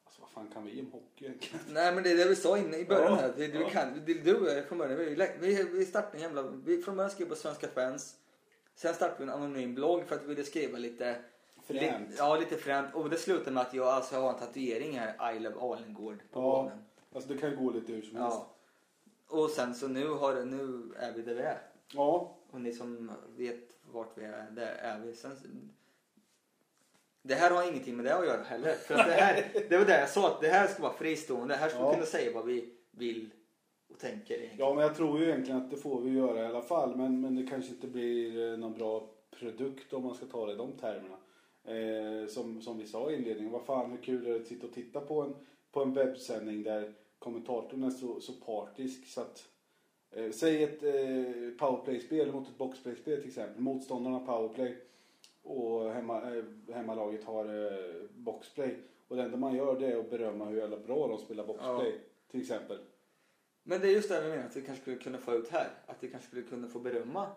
alltså vad fan kan vi om hockey egentligen? *laughs* Nej men det är det vi sa inne i början Ja, här. Vi, vi, ja. kan, det, du och jag från början, vi, vi, vi startade en jävla... Vi från början skrev på Svenska fans. Sen startade vi en anonym blogg för att vi ville skriva lite... Fränt. Li, ja, lite fränt. Och det slutade med att jag alltså har en tatuering här, I love Alengård, på Ja. bålen. Alltså det kan ju gå lite hur som helst. Ja. Och sen så nu, har, nu är vi där vi är. Ja. Och ni som vet vart vi är, där är vi. Sen, det här har ingenting med det att göra heller. För att det, här, *laughs* det var det jag sa, att det här ska vara fristående. Här ska Ja. vi kunna säga vad vi vill och tänker egentligen. Ja, men jag tror ju egentligen att det får vi göra i alla fall. Men, men det kanske inte blir eh, någon bra produkt om man ska ta det i de termerna. Eh, som, som vi sa i inledningen, vad fan hur kul är det att sitta och titta på en, på en webbsändning där kommentatorn är så, så partisk så att eh, Säg ett eh, powerplay-spel mot ett boxplay-spel till exempel. Motståndarna har powerplay och hemma, eh, hemmalaget har eh, boxplay. Och det enda man gör det är att berömma hur jävla bra de spelar boxplay till exempel. Men det är just det vi menar att vi kanske skulle kunna få ut här. Att vi kanske skulle kunna få berömma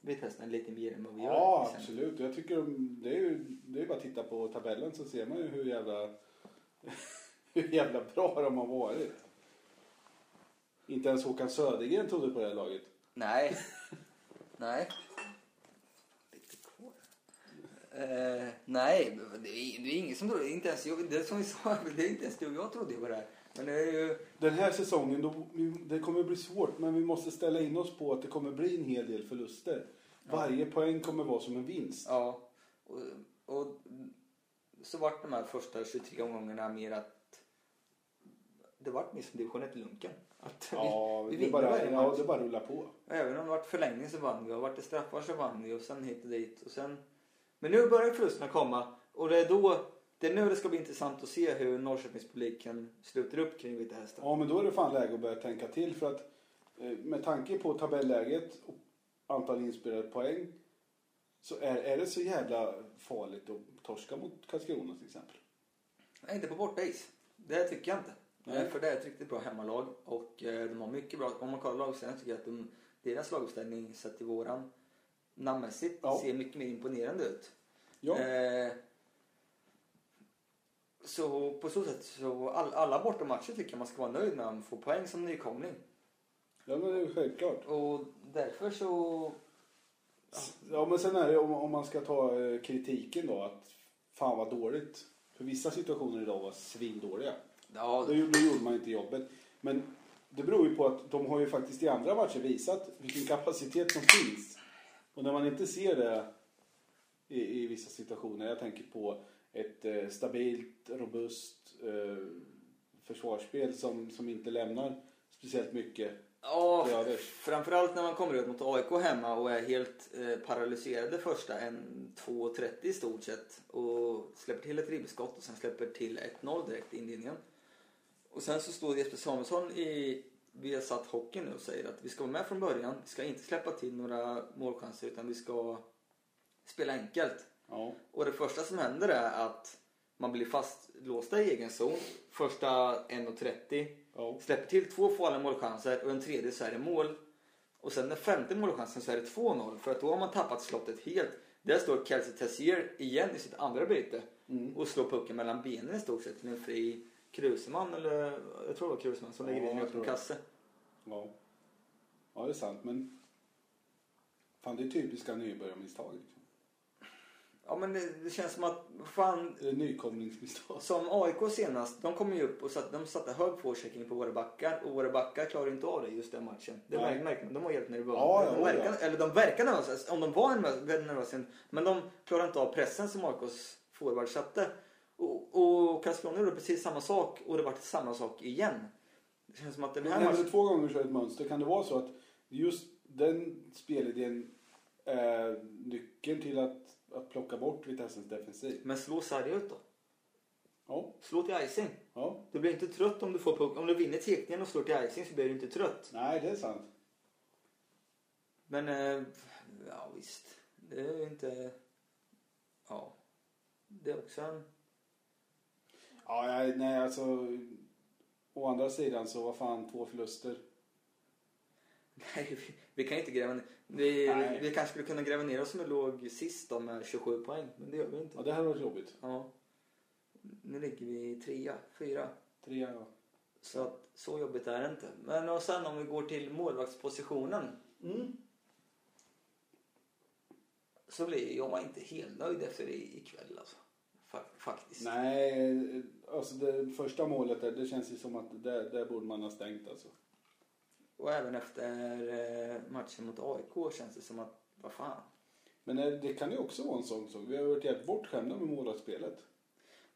Vitesse lite mer än vad vi gör. Ja, till exempel. absolut. Jag tycker de- det är ju det är bara att titta på tabellen så ser man ju hur jävla, hur jävla bra de har varit. Inte ens Håkan Södergren trodde på det här laget. Nej. *laughs* Nej. Lite kvar. Eh, nej, det är, det är ingen som tror Inte ens jag, det är som vi sa, *laughs* det är inte ens du och jag trodde på det här. Men det är ju... Den här säsongen, då, det kommer bli svårt men vi måste ställa in oss på att det kommer bli en hel del förluster. Varje poäng kommer vara som en vinst. Ja. Och, och så vart de här första 23 omgångarna mer att det vart som division 1-lunken. Att Ja, vi det, är vinner bara, ja, det bara rullar på. Även om det vart förlängning så vann vi och vart det straffar så vann vi och sen hit och dit och sen... Men nu börjar förlusterna komma och det är då... Det är nu det ska bli intressant att se hur Norrköpingspubliken sluter upp kring Vita Hästen. Ja, men då är det fan läge att börja tänka till för att eh, med tanke på tabelläget och antal inspelade poäng så är, är det så jävla farligt att torska mot Karlskrona till exempel. Nej, inte på bortais. Det tycker jag inte. Nej. Eh, För det är ett riktigt bra hemmalag och eh, de har mycket bra... Om man kollar laguppställningen tycker jag att de, deras laguppställning sett till våran namnmässigt Ja. ser mycket mer imponerande ut. Ja, Eh, så på så sätt så all, alla bortamatcher tycker jag man ska vara nöjd med om man får poäng som nykomling. ja men det är självklart. Och därför så... Ja, men sen är det om, om man ska ta eh, kritiken då att fan vad dåligt. För vissa situationer idag var svindåliga. Ja, Då, då gjorde man inte jobbet. Men det beror ju på att de har ju faktiskt i andra matcher visat vilken kapacitet som finns. Och när man inte ser det i, i vissa situationer. Jag tänker på ett eh, stabilt, robust eh, försvarsspel som, som inte lämnar speciellt mycket. ja det- framförallt när man kommer ut mot AIK hemma och är helt eh, paralyserade första en 2.30 i stort sett och släpper till ett ribbskott och sen släpper till 1-0 direkt i inledningen. Och sen så står Jesper Samuelsson i Viasat Hockey nu och säger att vi ska vara med från början. Vi ska inte släppa till några målchanser utan vi ska spela enkelt. Ja, Och det första som händer är att man blir fastlåsta i egen zon. Första 1.30. ja. Släpper till två farliga målchanser och en tredje så är det mål. Och sen den femte målchansen så är det 2-0 för att då har man tappat slottet helt. Där står Kelsey Tessier igen i sitt andra byte Mm. och slår pucken mellan benen i stort sett till en fri Kruseman eller jag tror det var Kruseman som Ja, lägger in tror öppen kasse. ja. Ja, det är sant. Men fan, det är typiska nybörjarmisstag. Liksom. Ja men det, det känns som att fan Det är nykomlingsmisstag. Som AIK senast, de kom ju upp och satt, de satte hög forechecking på våra backar och våra backar klarade inte av det just den matchen. Det märkte man, de var helt nervösa. Ja, ja, de verkar, ja. Eller de verkar nervösa, om de var nervösa. Men de klarade inte av pressen som AIKs forward satte. Och, och Karlskrona gjorde precis samma sak och det var samma sak igen. Det känns som att den här matchen... två gånger så är det ett mönster. Kan det vara så att just den spelidén är nyckeln till att, att plocka bort Vitessens defensiv? Men slå sarg ut då. Ja, Slå till icing. ja. Du blir inte trött om du får puck. Om du vinner tekningen och slår till icing så blir du inte trött. Nej, det är sant. Men, eh, ja visst. Det är inte... Ja. Det är också en... Ja, nej, alltså. Å andra sidan så var fan två förluster. Nej, vi, vi kan inte gräva ner... Vi, Nej. vi kanske skulle kunna gräva ner oss som vi låg sist då med 27 poäng. Men det gör vi inte. Ja, det här var jobbigt. Ja. Nu ligger vi trea, fyra. Trea, ja. Så att, så jobbigt är det inte. Men och sen om vi går till målvaktspositionen. Mm. Så blir jag inte helt nöjd efter ikväll alltså. Fa- faktiskt. Nej, alltså det första målet där, det känns ju som att där, där borde man ha stängt alltså. Och även efter eh, matchen mot AIK känns det som att, vad fan. Men eh, det kan ju också vara en sån sak. Vi har varit helt bortskämda med målvaktsspelet.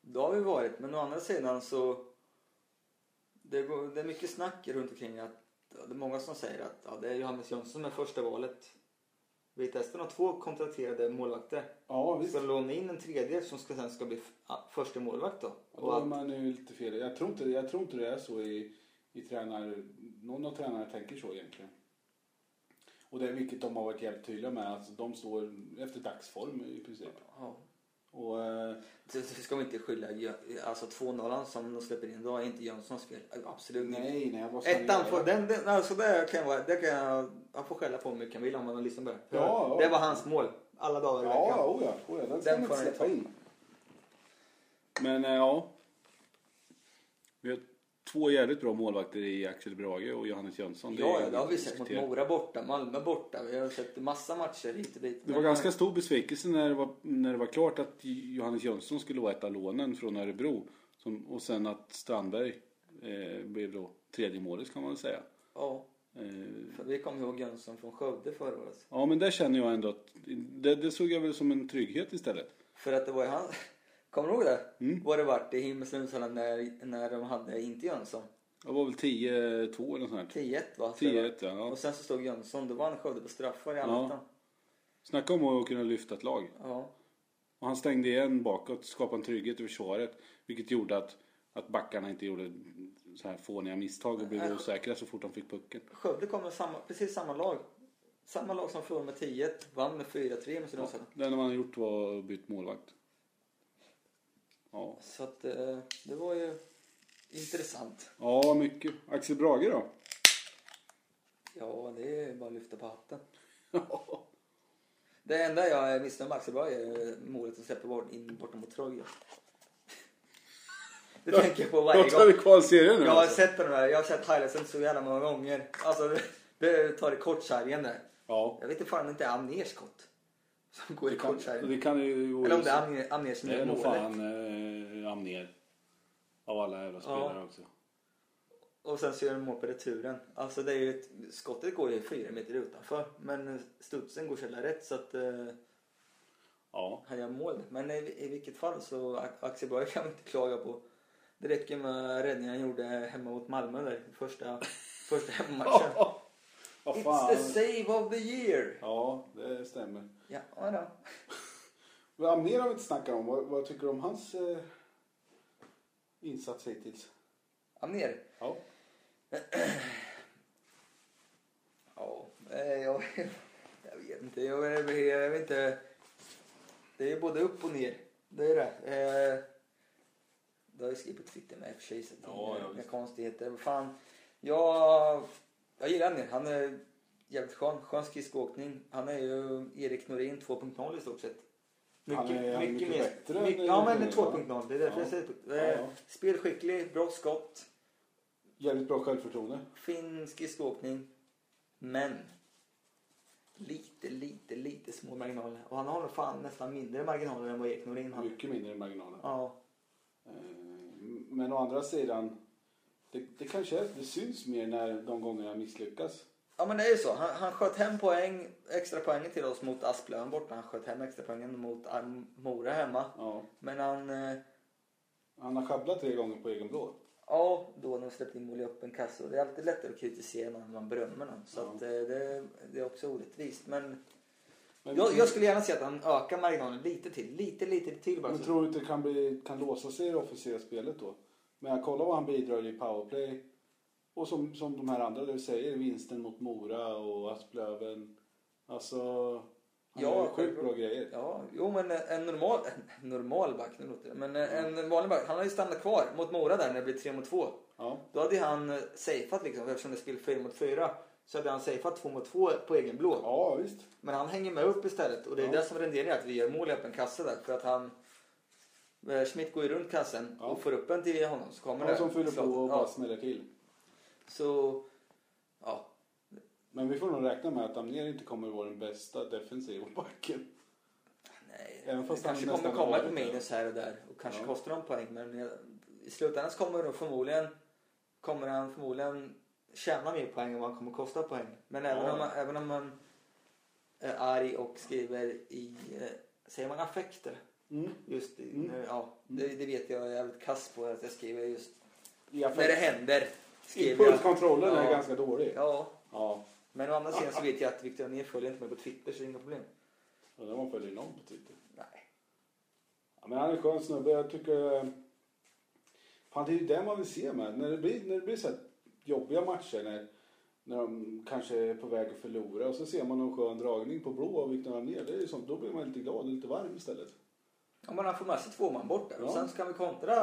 Då har vi varit, men å andra sidan så... Det, går, det är mycket snack runt omkring att det är många som säger att ja, det är Johannes Jönsson som är första valet. Vitesse har två kontrakterade målvakter. Ja, visst. Ska låna in en tredje som ska, sen ska bli första målvakt då. Ja, Och då är man ju lite fel. Jag tror inte, jag tror inte det är så i, i tränar... Någon av tränarna tänker så egentligen. Och det är vilket de har varit jävligt tydliga med. Alltså, de står efter dagsform i princip. ja, Och, eh, så, så ska vi inte skylla alltså 2-0 som de släpper in då är inte Jönssons fel. Absolut inte. nej, nej. Ettan får, den, den, alltså det kan, vara, det kan jag, han får skälla på hur mycket han vill om han lyssnar på det. Ja. Det var hans mål. Alla dagar i veckan. Ja, oh ja, oh ja. Den ska Den man inte släppa in. Men eh, ja. Två jävligt bra målvakter i Axel Brage och Johannes Jönsson. Ja, ja, det har vi sett mot. Mora borta, Malmö borta. Vi har sett massa matcher hit och dit. Det var ganska stor besvikelse när det var, när det var klart att Johannes Jönsson skulle vara etalonen från Örebro. Som, och sen att Strandberg eh, blev då tredje målet kan man väl säga. Ja, Eh, för vi kommer ihåg Jönsson från Skövde förra året. ja, men där känner jag ändå att det, det såg jag väl som en trygghet istället. För att det var ju han... Kommer du ihåg det? Mm. Var det vart i Himmelsrumshallen när, när de hade inte Jönsson? Det var väl 10-2 eller sånt här. 10-1 va? tror jag. 10-1 ja. ja. Och sen så stod Jönsson, då vann Skövde på straffar i Ja. Almatan. Snacka om att kunna lyfta ett lag. Ja. Och han stängde igen bakåt, skapade en trygghet i försvaret. Vilket gjorde att, att backarna inte gjorde så här fåniga misstag och blev Nej. osäkra så fort de fick pucken. Skövde kom med samma, precis samma lag. Samma lag som förlorade med 10-1, vann med 4-3 med Sundsvall. Det enda man har gjort var att byta målvakt. Ja. Så att eh, det var ju intressant. ja, mycket. Axel Brage då? Ja, det är bara att lyfta på hatten. Det enda jag är missnöjd med Axel Berg är målet att släppa bort in borta mot Troja. Det tänker jag på varje Då tar vi gång. kvalserien nu Jag har alltså. sett den här, jag har sett highlightsen så jävla många gånger. Alltså det, det tar i kortsargen där. Ja. Jag vet inte fan om det inte är Amners skott. Som går i Det kan, kortsargen. det. Eller om det är Amner som Det är nog fan eh, Amner. Av alla jävla spelare också. Och sen så gör de mål på returen. Alltså det är ju ett, skottet går ju fyra meter utanför. Men studsen går så rätt så att eh, Ja. han gör mål. Men i, i vilket fall så Axel Borg kan man inte klaga på. Det räcker med räddningen han gjorde hemma mot Malmö där första, första hemmamatchen. *laughs* Vad It's fan. the save of the year! Ja, det stämmer. Ja, då. Amner *laughs* har vi inte snackat om. Vad, vad tycker du om hans eh, insats hittills? Amner. Ja. *clears throat* Ja, eh, jag, jag vet inte. Jag, vet- jag vet inte. Det är både upp och ner. Det är det. Eh, det har jag skrivit på Twitter med i och för sig. Så Ja, ja, inga visst. konstigheter. Fan, jag, jag gillar Amner. Han är jävligt skön. Skön skridskoåkning. Han är ju Erik Norin 2.0 i stort sett. Han är- mycket mer. bättre än mycket, ja, men Erik Norin, 2.0. Det är därför Ja. jag säger Ja. eh, Spelskicklig, bra skott. Jävligt bra självförtroende. Fin skridskoåkning. Men lite, lite, lite små marginaler. Och han har nog fan nästan mindre marginaler än vad Erik Norin har. Mycket mindre än marginalen. Ja. Eh, Men å andra sidan. Det, det kanske är, det syns mer när de gånger han misslyckas. Ja, men det är ju så. Han, han sköt hem poäng, extra poängen till oss mot Asplöven borta. Han sköt hem extra poängen mot Mora hemma. Ja. Men han, eh, Han har sjabblat tre gånger på egen blå. ja, då när de släppte in mål i öppen kasse. Och det är alltid lättare att kritisera när man berömmer någon. Så Ja. att, eh, det, det är också orättvist. Men Men, jag, jag skulle gärna se att han ökar marginalen lite till. Lite, lite till bara. men så- tror du inte det kan, bli, kan låsa sig i det offensiva spelet då? Men kolla vad han bidrar i powerplay. Och som, som de här andra du säger, vinsten mot Mora och Asplöven. Alltså, han Ja, gör ju sjukt bra grejer. Ja, jo men en normal, en normal back, nu låter det. Men en vanlig back, han har ju stannat kvar mot Mora där när det blir 3 mot 2. Ja, Då hade han eh, safeat liksom, eftersom det skulle 4 mot 4. Så hade han safeat 2 mot 2 på egen blå. ja visst. Men han hänger med upp istället och det är Ja. det som renderar att vi gör mål i öppen kasse där. För att han... Eh, Schmidt går ju runt kassen Ja. och får upp en till honom så kommer Ja, det. som fyller på och ja. smäller till. Så, ja. Men vi får nog räkna med att Amnér inte kommer vara den bästa defensiva backen. Nej, Även det fast han kanske kommer komma ett det. minus här och där och kanske Ja. kostar dem poäng. Men i slutändan så kommer, det förmodligen, kommer han förmodligen tjäna mer poäng än vad han kommer kosta poäng. Men även, Ja. om man, även om man är arg och skriver i, eh, säger man affekter? Mm. Just i, Mm. ja, det, det vet jag, jag är jävligt kass på att jag skriver just I när det händer. Impulskontrollen är Ja. ganska dålig. Ja, Ja. men å andra sidan så *laughs* vet jag att Victor Anér följer inte mig på Twitter så det är inga problem. Undrar om man följer någon på Twitter. Nej. Ja, men han är en skön snubbe. Jag tycker... eh, Fan, det är ju det man vill se med. När det blir, när det blir så jobbiga matcher. När, när de kanske är på väg att förlora. Och så ser man någon skön dragning på blå av Victor Anér. Det är sånt, då blir man lite glad och lite varm istället. Om man får med sig två man bort där och Ja. sen ska vi kontra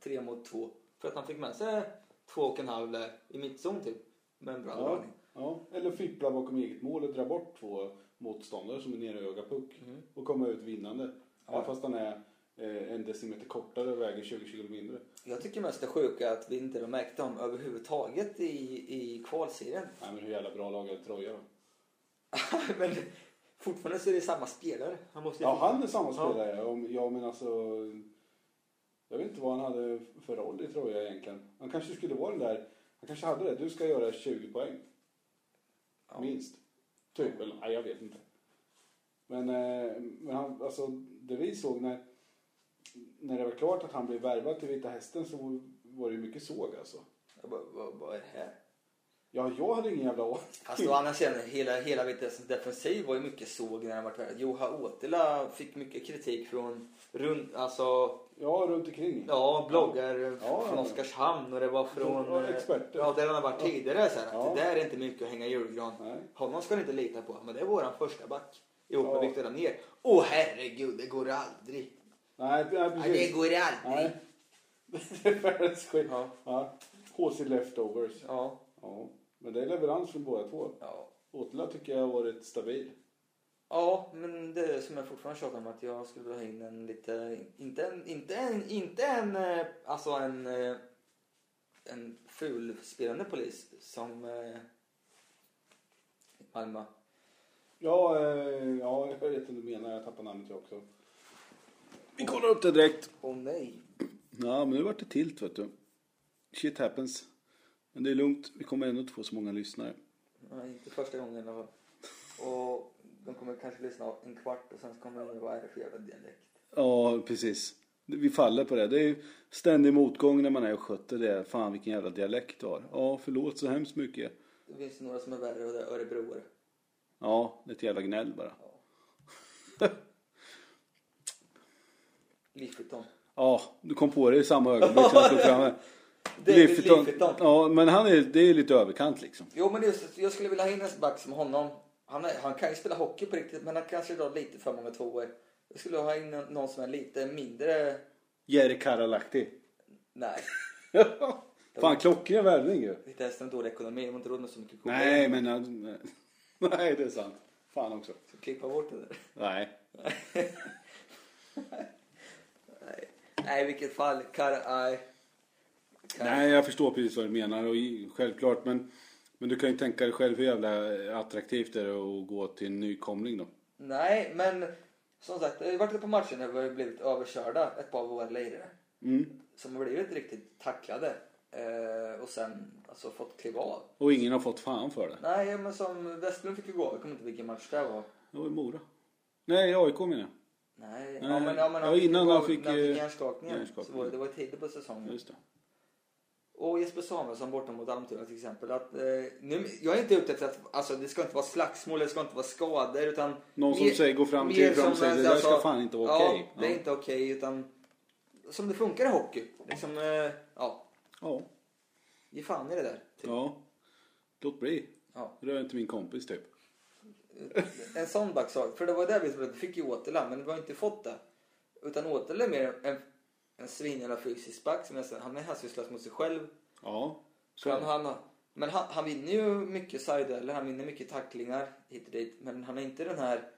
tre mot två. För att han fick med sig två och en halv där i mittzon typ. Med en bra Ja, dragning. ja. Eller fippla bakom eget mål och dra bort två motståndare som är nere i öga puck. Mm. Och komma ut vinnande. Ja. Även fast han är eh, en decimeter kortare och väger 20 kilo mindre. Jag tycker mest det sjuka är att vi inte har märkt dem överhuvudtaget i, i kvalserien. Nej men hur jävla bra lag är Troja då? *laughs* men fortfarande så är det samma spelare. Han måste Ja, han är samma Ja. spelare. Om- Ja, men alltså... Jag vet inte vad han hade för roll i Troja egentligen. Han kanske skulle vara den där... Han kanske hade det. Du ska göra 20 poäng. Ja. Minst. Typ. Eller, nej, jag vet inte. Men, eh, men han, alltså, det vi såg när, när det var klart att han blev värvad till Vita Hästen så var det ju mycket såg alltså. Vad, vad är det här? Ja, jag hade ingen jävla aning. Fast å andra sidan, hela, hela Vitessens defensiv var ju mycket såg när han varit värd. Joha Åtila fick mycket kritik från runt, alltså, Ja, runt omkring. ja, bloggar Ja, från ja. Oskarshamn och det var från... Ja, eh, experter. Ja, där han har varit tidigare så här, att Ja. det där är inte mycket att hänga i julgran. Nej. Honom ska ni inte lita på, men det är våran första back. Ihop med Ja. Viktor Anér. Åh herregud, det går aldrig. Nej, nej Nej, precis. det går aldrig. Nej. *laughs* Det är världens skit. Ja. Ja. HC Leftovers. Ja, Ja. Men det är leverans från båda två. ja. Åtla tycker jag har varit stabil. Ja, men det är som jag fortfarande tjatar om att jag skulle vilja ha in en lite, inte en, inte en, inte en, eh, alltså en, eh, en fulspelande polis som eh, Malmö. Ja, ja, jag vet inte du menar. Jag tappar namnet jag också. Vi kollar upp det direkt. Åh nej. Ja, men nu vart det tilt vet du. Shit happens. Men det är lugnt. Vi kommer ändå inte få så många lyssnare. Nej, inte första gången i alla fall. Och de kommer kanske lyssna en kvart och sen kommer de undra vad är det för jävla dialekt. Ja, precis. Vi faller på det. Det är ju ständig motgång när man är och sköter det. Fan vilken jävla dialekt du har. Ja, förlåt så hemskt mycket. Det finns några som är värre och det är örebroare. Ja, det är ett jävla gnäll bara. *laughs* Lifferton. Ja, du kom på det i samma ögonblick som jag tog fram *laughs* Lifferton. Lifferton. Ja, men han är, det är lite överkant liksom. Jo men just, jag skulle vilja ha in en back som honom. Han, är, han kan ju spela hockey på riktigt men han kanske drar lite för många tvåor. Jag skulle ha in någon som är lite mindre... Jerry Karalahti. Nej, *laughs* Fan, klockren värvning ju. inte ens en dålig ekonomi. De har inte råd med så mycket kokain. Nej, men... Nej. *laughs* nej, det är sant. Fan också. Så klippa bort det där. Nej. *laughs* Nej, Nej i vilket fall. Kar, nej. Nej, jag förstår precis vad du menar och självklart. Men, men du kan ju tänka dig själv hur jävla attraktivt det är att gå till en nykomling då. Nej, men som sagt, jag har varit på matcher när vi har blivit överkörda ett par av våra lirare. Mm. Som har blivit riktigt tacklade. Eh, och sen alltså fått kliva av. Och ingen har fått fan för det. Nej, men som Westlund fick ju gå. Jag kommer inte vilken match det var. Det var i Mora. Nej, AIK menar jag. Nej, Nej. ja men, ja, men Ja, innan gå han fick, när han fick eh, hjärnskakningen. hjärnskakning. Så var det var tidigt på säsongen. Just det. Och Jesper Samuelsson borta mot Almtuna till exempel. Att, eh, nu, jag är inte ute efter att alltså, det ska inte vara slagsmål, det ska inte vara skador. Utan Någon som mer- säger, går fram till fram och säger det alltså, där ska fan inte vara okej. Ja, det är inte okej utan som det funkar i hockey. Liksom, eh, ja, Ja. ge fan i det där. Typ. ja. Låt bli. Ja. Rör inte min kompis typ. En sån back sa, för det var det vi fick ju Återland men vi har inte fått det. Utan Återland är mer en, en svinjävla fysisk back som nästan, han är hänsynslös mot sig själv. Ja. Så han, han, men han, han vinner ju mycket sidedueller, han vinner mycket tacklingar hit och dit. Men han är inte den här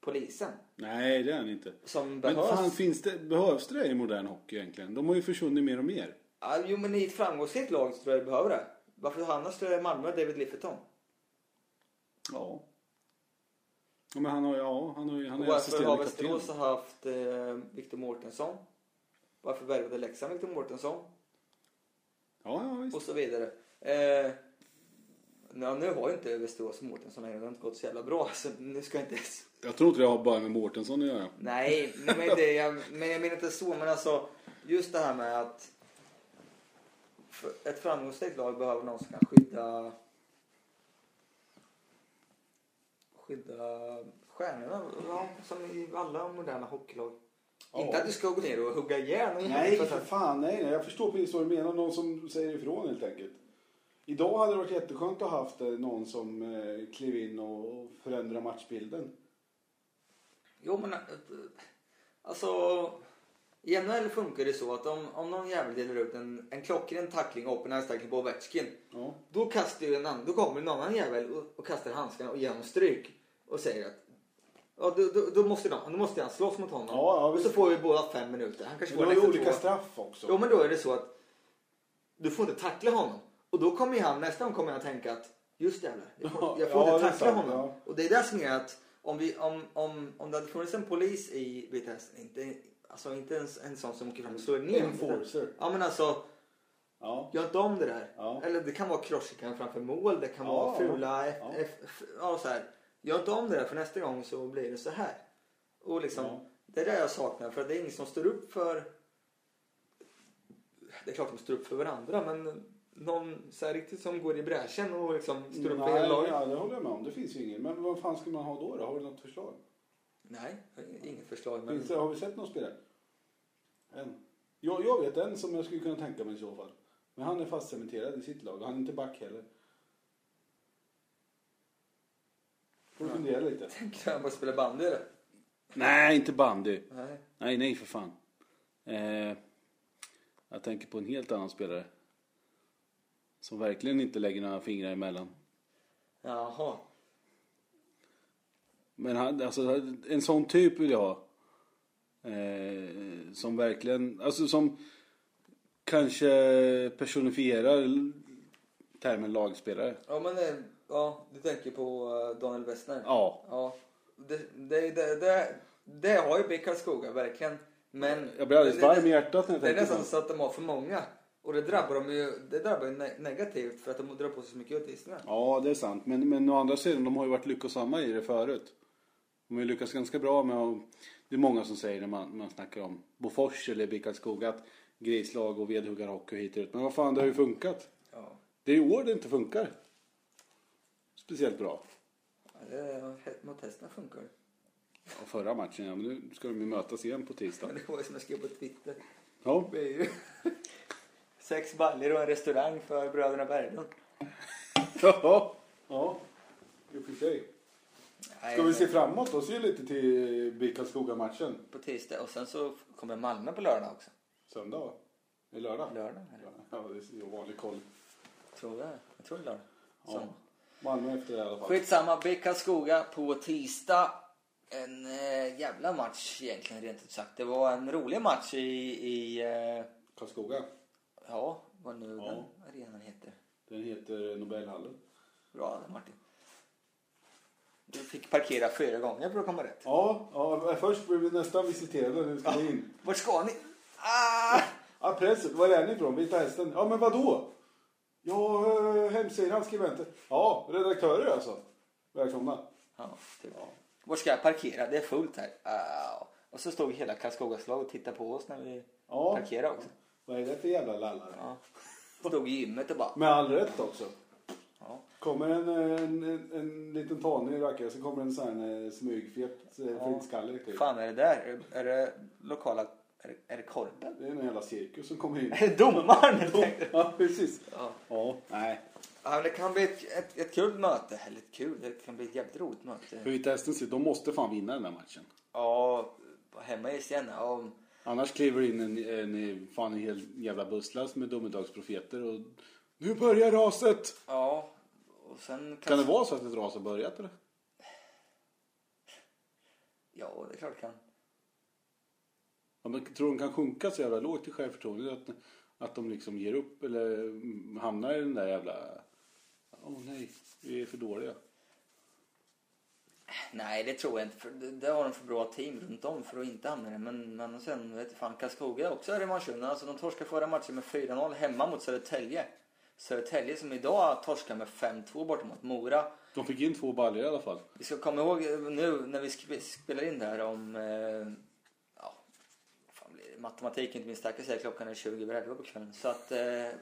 polisen. Nej, det är han inte. Som Men behövs. fan, finns det, behövs det i modern hockey egentligen? De har ju försvunnit mer och mer. Ja, jo, men i ett framgångsrikt lag så tror jag det behöver det. Varför annars tror jag Malmö David Lifferton? Ja. ja men han har ja, han har han Och är varför har. Västerås haft eh, Victor Mårtensson? Varför värvade Leksand Victor Mårtensson? Ja, ja, visst. Och så vidare. Eh, ja, nu har ju inte Västerås Mårtensson längre. Det har inte gått så jävla bra. *laughs* Så nu ska jag inte... Jag tror inte det har bara med Mårtensson att göra. Nej, men, det, jag, men jag menar inte så. Men alltså just det här med att ett framgångsrikt lag behöver någon som kan skydda skydda stjärnorna. Ja, som i alla moderna hockeylag. Ja. Inte att du ska gå ner och hugga ihjäl någon Nej, för att- fan. Nej, nej. Jag förstår precis vad du menar. Någon som säger ifrån helt enkelt. Idag hade det varit jätteskönt att ha haft eh, någon som eh, klev in och förändrade matchbilden. Jo men eh, alltså i NHL funkar det så att om, om någon jävel delar ut en, en klockren tackling, open ice tackling på Ovechkin. Ja. Då kastar en då kommer en annan jävel och, och kastar handskarna och ger honom stryk. Och säger att ja, då, då, då, måste de, då måste han slåss mot honom. Ja, ja, och så får vi båda fem minuter. Han kanske Men får en ju extra olika två. straff också. Jo men då är det så att du får inte tackla honom. Och då kommer han, nästa gång kommer han tänka att just jävlar, jag får, jag får Ja, inte är tackla sant, honom. Och det är det som är att om, vi, om, om, om det hade funnits en polis i Hästen, inte, alltså inte ens en sån som åker fram och slår ner Enforcer. Ja men alltså, Ja. gör inte om det där. Eller det kan vara crosscheckan framför mål, det kan vara fula, ja. F, F, F, ja, så här. Gör inte om det där för nästa gång så blir det så här. Och liksom, Ja. det är det jag saknar för det är ingen som står upp för det är klart de står upp för varandra men någon så här riktigt som går i bräschen och liksom står upp för hela Nej, laget. ja, det håller jag med om. Det finns ju ingen. Men vad fan ska man ha då? då? Har du något förslag? Nej, inget förslag. Men... Finns det, har vi sett någon spelare? En. Jag, jag vet en som jag skulle kunna tänka mig i så fall. Men han är fast cementerad i sitt lag. Han är inte back heller. Får du fundera lite. *laughs* Tänker han på att spela bandy eller? Nej, inte bandy. Nej. Nej, nej för fan. Eh, jag tänker på en helt annan spelare. Som verkligen inte lägger några fingrar emellan. Jaha. Men han, alltså, en sån typ vill jag ha. Eh, som verkligen, alltså som kanske personifierar termen lagspelare. Ja men det, ja, du tänker på eh, Daniel Westner? Ja, Ja. Det, det, det, det, det har ju BIK Karlskoga verkligen. Men jag blir alldeles varm i hjärtat när jag det är tänker nästan så att de har för många. Och det drabbar dem ju det drabbar ju ne- negativt för att de drar på sig så mycket utvisningar. Ja, det är sant. Men, men å andra sidan, de har ju varit lyckosamma i det förut. De har ju lyckats ganska bra med att... Det är många som säger när man, man snackar om Bofors eller BIK Karlskoga att grislag och vedhuggarhockey hit och dit. Men vad fan, det har ju funkat. Ja. Det är i år det inte funkar. Speciellt bra. Ja, det, mot hästarna funkar det. Och förra matchen, ja, men nu ska de ju mötas igen på tisdag. Men det var ju som jag skrev på Twitter. Ja, Det är ju *laughs* sex baller och en restaurang för bröderna Berglund. ja, ja. i och för sig. Nej, Ska vi se framåt och se lite till BIK Karlskoga-matchen? På tisdag och sen så kommer Malmö på lördag också. Söndag, va? Är lördag? Lördag? Eller? Ja, det är ju vanlig koll. Tror jag. Jag tror det är lördag. Ja. Söndag. Malmö efter det i alla fall. Skitsamma, BIK Karlskoga på tisdag. En eh, jävla match egentligen rent ut sagt. Det var en rolig match i, i eh, Karlskoga. ja, vad nu Ja. den arenan heter. Den heter Nobelhallen. Bra Martin. Du fick parkera fyra gånger för att komma rätt. Ja, ja, först blev vi nästan visiterade när vi skulle in. Vart ska ni? Ah! Ja, pressen. Var är ni ifrån? Vita Hästen? Ja, men vadå? Ja, eh, hemsidan, skribenter. Ja, redaktörer alltså. Välkomna. Ja, typ. Var ska jag parkera? Det är fullt här. Och så stod hela Karlskogas lag och tittade på oss när vi Ja. parkerade också. Vad är det för jävla lallare? Ja. Stod i gymmet och bara... Med all rätt också. Ja. Kommer en, en, en, en liten tanig rackare så kommer en sån här eh, smygfet eh, flintskallig typ. fan är det där? Är det, är det lokala... Är det, är det Korpen? Det är en jävla cirkus som kommer in. Är det domaren? Ja, precis. Ja. Ja, nej. Ja, men det kan bli ett, ett, ett kul möte. Eller ett kul, det kan bli ett jävligt roligt möte. För Vita Hästen, de måste fan vinna den här matchen. Ja, hemma i igen. Ja, Annars kliver in en, en, fan en hel jävla busslast med domedagsprofeter och nu börjar raset! ja. Och sen Kan det vara så att ett ras har börjat eller? är klart det kan. Ja, men tror de kan sjunka så jävla lågt i självförtroende att, att de liksom ger upp eller hamnar i den där jävla... Åh nej, vi är för dåliga. Nej, det tror jag inte. För det, det har de för bra team runt om för att inte hamna det. Men, men sen vet fan, Karlskoga är också revanschsugna. Alltså de torskade förra matchen med 4-0 hemma mot Södertälje. Södertälje som idag torskar med 5-2 borta mot Mora. De fick in två baljor i alla fall. Vi ska komma ihåg eh, nu när vi spelar in det här om... Eh, ja, vad fan blir det? Matematik inte min starka sida. Klockan är 20 över 11 på kvällen. Så att eh,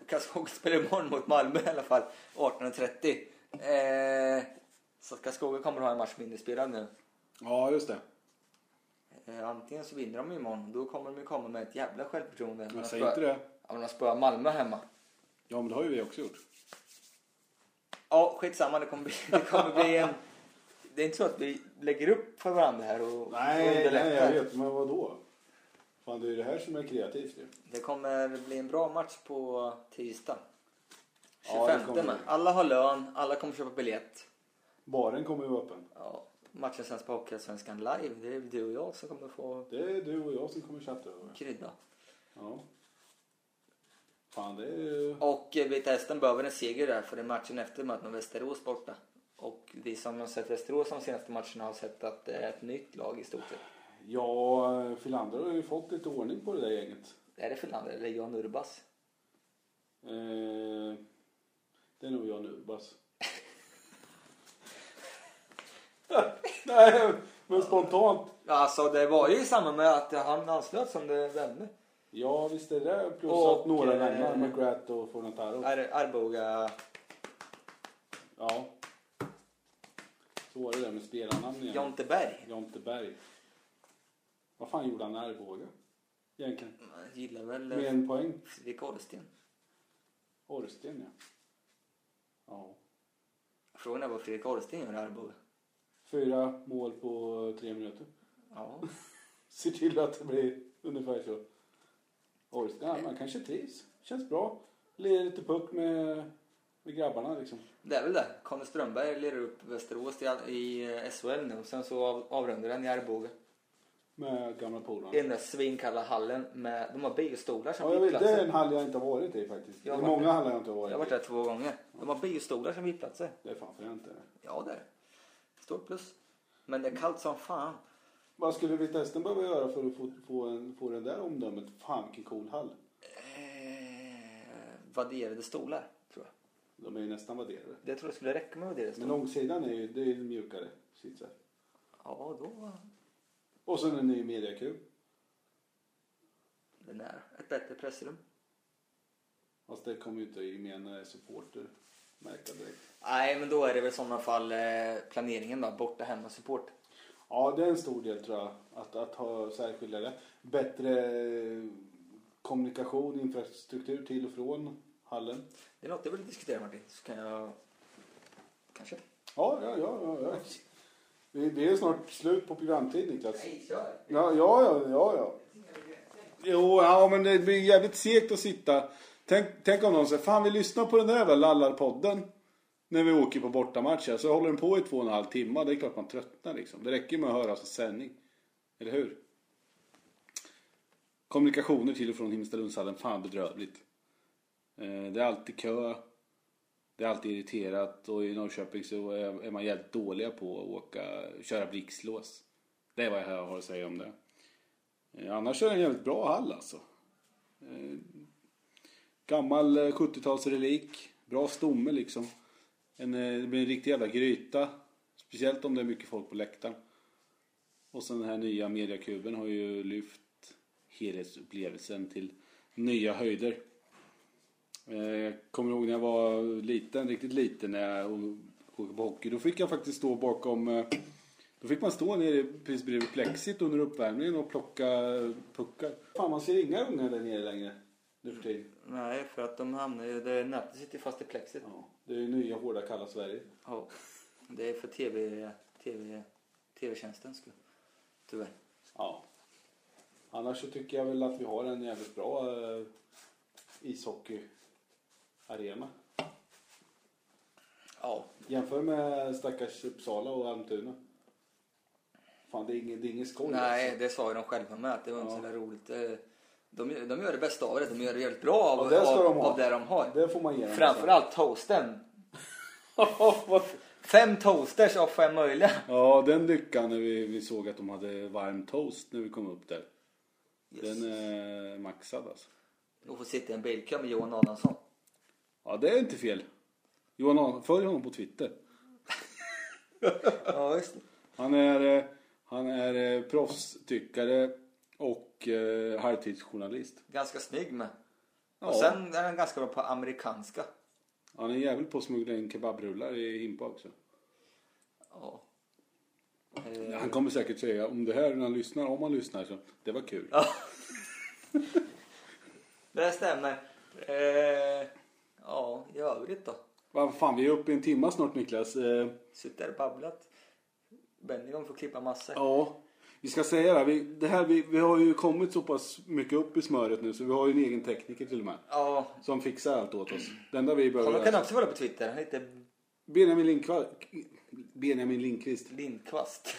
Karlskoga spelar imorgon mot Malmö i alla fall. 18.30. Eh, så att Karlskoga kommer att ha en match mindre spelad nu. Ja, just det. Eh, antingen så vinner de imorgon. Då kommer de ju komma med ett jävla självförtroende. Men säg inte det. Men de spöar Malmö hemma. Ja, men det har ju vi också gjort. Ja, skitsamma. Det kommer bli, det kommer bli en... Det är inte så att vi lägger upp för varandra här och Nej, underlättar. nej, jag vet. Men vad då? Fan, det är det här som är kreativt ju. Det kommer bli en bra match på tisdag. Ja, det 25 kommer med. det. Alla har lön, alla kommer köpa biljett. Baren kommer ju vara öppen. Ja, matchen sänds på Hockeyallsvenskan live. Det är du och jag som kommer få Det är du och jag som kommer chatta över. krydda. Ja. Fan, det är ju... Och eh, Vita Hästen behöver en seger där för det är matchen efter mötet med Västerås borta. Och vi som har sett Västerås de senaste matcherna har sett att det är ett nytt lag i stort sett. Ja, Filander har ju fått lite ordning på det där gänget. Är det Finland eller Jan Urbas? Eh, det är nog jag nu, Bass. *laughs* Nej, men spontant. Alltså det var ju i samband med att han anslöt som det vände. Ja, visst är det. Plus Och, att några eh, lämnar. McGrath och Fornataro. Ar- Arboga... Ja. Så var det där med spelarnamn igen. Jonteberg. Jonteberg. Vad fan gjorde han i Arboga? Egentligen. Man gillar väl Med eh, en poäng. Fredrik Orrsten. Orrsten, ja. Ja. Frågan är vad Fredrik Orrsten gör i Arboga. Fyra mål på tre minuter. Ja. *laughs* Se till att det blir ungefär så. Orrsten, ja, man kanske trivs. Känns bra. Ler lite puck med, med grabbarna liksom. Det är väl det. Conny Strömberg lirar upp Västerås i, i eh, SHL nu. Sen så av, avrundar den i Arboga. Med gamla polarna. I den där svinkalla hallen med... De har biostolar som Ja, jag vet, det är en hall jag inte har varit i faktiskt. Det Jag är varit många hallar jag inte har Jag varit har varit i. där två gånger. De har biostolar som VIP-platser. Det är fan fränt det. Ja, det är. Stort plus. Men det är kallt som fan. Vad skulle Vita Hästen behöva göra för att få, få, en, få det där omdömet? Fan vilken cool hall. Eh, vadderade stolar, tror jag. De är ju nästan vadderade. Det tror jag skulle räcka med vadderade Men stolar. långsidan är ju det är ju mjukare sitsar. Ja, då... Och sen en ny mediakub. Den är ett bättre pressrum. Fast det kommer ju inte gemene supporter märka direkt. Nej, men då är det väl i sådana fall eh, planeringen då. Borta hemma support. Ja, det är en stor del tror jag. Att, att ha särskilda det. Bättre eh, kommunikation, infrastruktur till och från hallen. Det är något jag vill diskutera Martin. Så kan jag... Kanske. Ja, ja, ja. ja, ja. Vi, vi är snart slut på programtid Niklas. Nej, kör. Ja, ja, ja, ja. ja. Jo, ja, men det blir jävligt segt att sitta. Tänk, tänk om någon säger, fan vi lyssnar på den där jävla lallarpodden. När vi åker på bortamatcher. Så håller den på i två och en halv timme. Det är klart man tröttnar liksom. Det räcker med att höra oss sändning. Eller hur? Kommunikationer till och från Himmelstalundshallen, fan bedrövligt. Eh, det är alltid kö. Det är alltid irriterat och i Norrköping så är, man jävligt dåliga på att åka, köra blixtlås. Det är vad jag har att säga om det. Eh, annars är det en jävligt bra hall alltså. Eh, gammal eh, 70-talsrelik. Bra stomme liksom. En, det blir en riktig jävla gryta. Speciellt om det är mycket folk på läktaren. Och sen den här nya mediakuben har ju lyft helhetsupplevelsen till nya höjder. Eh, Jag kommer ihåg när jag var liten, riktigt liten när jag åkte på hockey. Då fick jag faktiskt stå bakom eh, då fick man stå nere precis bredvid plexit under uppvärmningen och plocka puckar. Fan, man ser inga unga där nere längre nu för tiden. Nej, för att de hamnar ju... Nätet sitter fast i plexit. Ja, det är nya hårda kalla Sverige. Ja. Det är för tv... tv tv-tjänsten skull. Tyvärr. Ja. Annars så tycker jag väl att vi har en jävligt bra eh, ishockeyarena. Ja. Jämför med stackars Uppsala och Almtuna. fan det är inget, det är inget skoj Nej, alltså. det sa ju de själva med att det var inte Ja. så roligt. Eh, De, de gör det bästa av det. De gör det jävligt bra av, Ja, det av, de av det de har. Det får man ge alltså. Framförallt toasten. Fem toasters av fem möjliga. ja, den lyckan när vi, vi såg att de hade varm toast när vi kom upp där. Yes. Den är maxad alltså. Och få sitta i en bilkö med Johan Adamsson. Ja, det är inte fel. Johan följ honom på Twitter. Ja, just det. Han är, eh, han är eh, proffstyckare och eh, halvtidsjournalist. Ganska snygg med. Ja. Och sen är han ganska bra på amerikanska. Han är jävel på att smuggla in kebabrullar i Himpa också. Ja. Eh, Han kommer säkert säga om det här när han lyssnar, om han lyssnar så det var kul. Ja. *laughs* det stämmer. Eh, ja, i övrigt då. Vad fan, vi är uppe i en timma snart Niklas. Eh, Sitter där och babblat. Benny kommer få klippa massor. ja, vi ska säga det här. Vi, det här vi, vi har ju kommit så pass mycket upp i smöret nu så vi har ju en egen tekniker till och med. Ja, Som fixar allt åt oss. Det enda vi behöver honom kan också vara på Twitter. Han heter Benjamin Lindqvist. Benjamin Lindqvist. Lindqvist.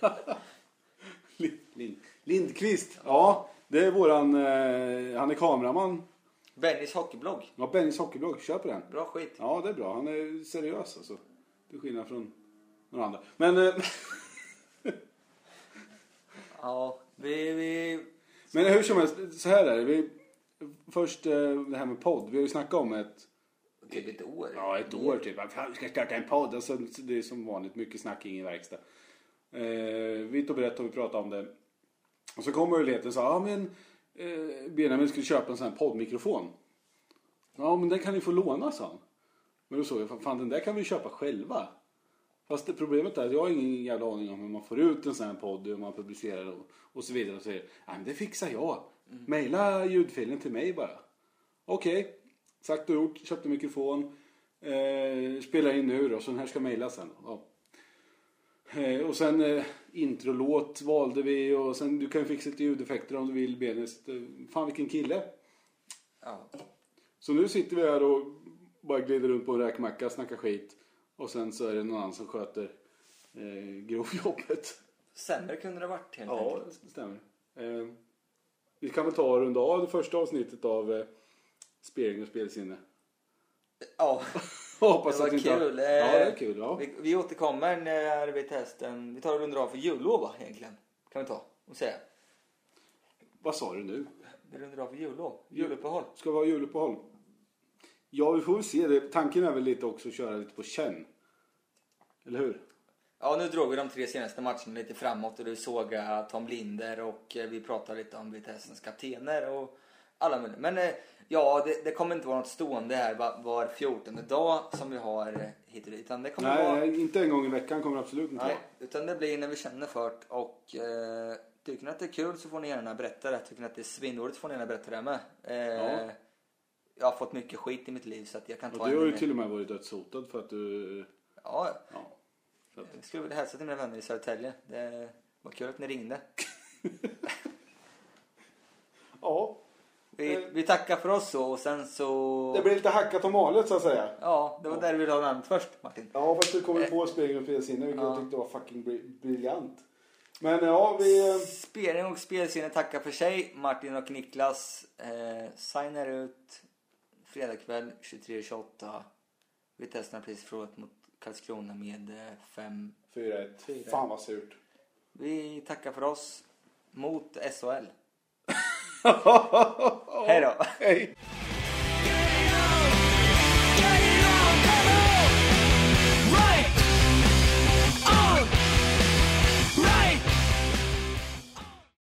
*laughs* Lind, Lind, Lindqvist. Ja, det är våran... Eh, han är kameraman. Bennys hockeyblogg. Ja, Bennys hockeyblogg. Köp den. Bra skit. Ja, det är bra. Han är seriös alltså. Till skillnad från några andra. Men, eh, *laughs* Ja, vi... vi men hur som helst, så här är det. Vi, först eh, det här med podd. Vi har ju snackat om ett, typ ett år. ja, ett år typ. Fan, vi ska starta en podd. Alltså, det är som vanligt mycket snack, ingen verkstad. Eh, vitt och brett har vi pratat om det. Och så kom möjligheten så ja men eh, Benjamin skulle köpa en sån här poddmikrofon. Ja men den kan ni få låna sa han. Men då såg jag, fan den där kan vi köpa själva. Fast det problemet är att jag har ingen jävla aning om hur man får ut en sån här podd, hur man publicerar och, och så vidare. Och säger, ja men det fixar jag. Maila ljudfilen till mig bara. Okej, sagt och gjort, köpte mikrofon. Eh, spelar in nu då, så den här ska mejlas sen. Ja. Eh, och sen eh, introlåt valde vi och sen du kan ju fixa lite ljudeffekter om du vill Benes. Eh, Fan vilken kille. Ja. Så nu sitter vi här och bara glider runt på en räkmacka, snackar skit. Och sen så är det någon annan som sköter eh, grovjobbet. Sämre kunde det varit helt Ja, enkelt. det stämmer. Eh, vi kan väl ta och runda av det första avsnittet av eh, Spelning och spelsinne. Ja, *laughs* Hoppas det var att kul. Ja, Eh, det är kul. Ja. vi, vi återkommer när vi testen. Vi tar och rundar av för jullov va, egentligen. Kan vi ta och säga. Vad sa du nu? Vi rundar av för jullov. Juluppehåll. Ska vi ha juluppehåll? Ja, vi får väl se. Det. Tanken är väl lite också att köra lite på känn. Eller hur? Ja, nu drog vi de tre senaste matcherna lite framåt och du såg eh, Tom Linder och eh, vi pratade lite om Vitessens kaptener och alla möjliga. Men eh, ja, det, det kommer inte vara något stående här var, var 14 dag som vi har eh, hit och dit. Utan det kommer Nej, vara... inte en gång i veckan kommer det absolut inte Nej, vara. utan det blir när vi känner för det. Och eh, tycker ni att det är kul så får ni gärna berätta det. Tycker ni att det är svinroligt så får ni gärna berätta det med. Eh, Ja. Jag har fått mycket skit i mitt liv så att jag kan ta Och du har ju till och med varit dödshotad för att du... Ja, Ja. Att, jag skulle vilja hälsa till mina vänner i Södertälje. Det var kul att ni ringde. *laughs* ja, Vi, vi tackar för oss så och sen så... det blir lite hackat och malet så att säga. Ja, det var där du ville ha namnet först Martin. Ja, fast du kommer på Spelning och spelsinne vilket Ja. jag tyckte var fucking bri- briljant. Men ja, vi... eh, Spelning och spelsinne tackar för sig. Martin och Niklas eh, signar ut fredagkväll 23.28. Vi testar precis förlorat mot Karlskrona med eh, fem. 4-1. 4-1. Fan vad surt. Vi tackar för oss mot SHL. *laughs* Hej då! Hej!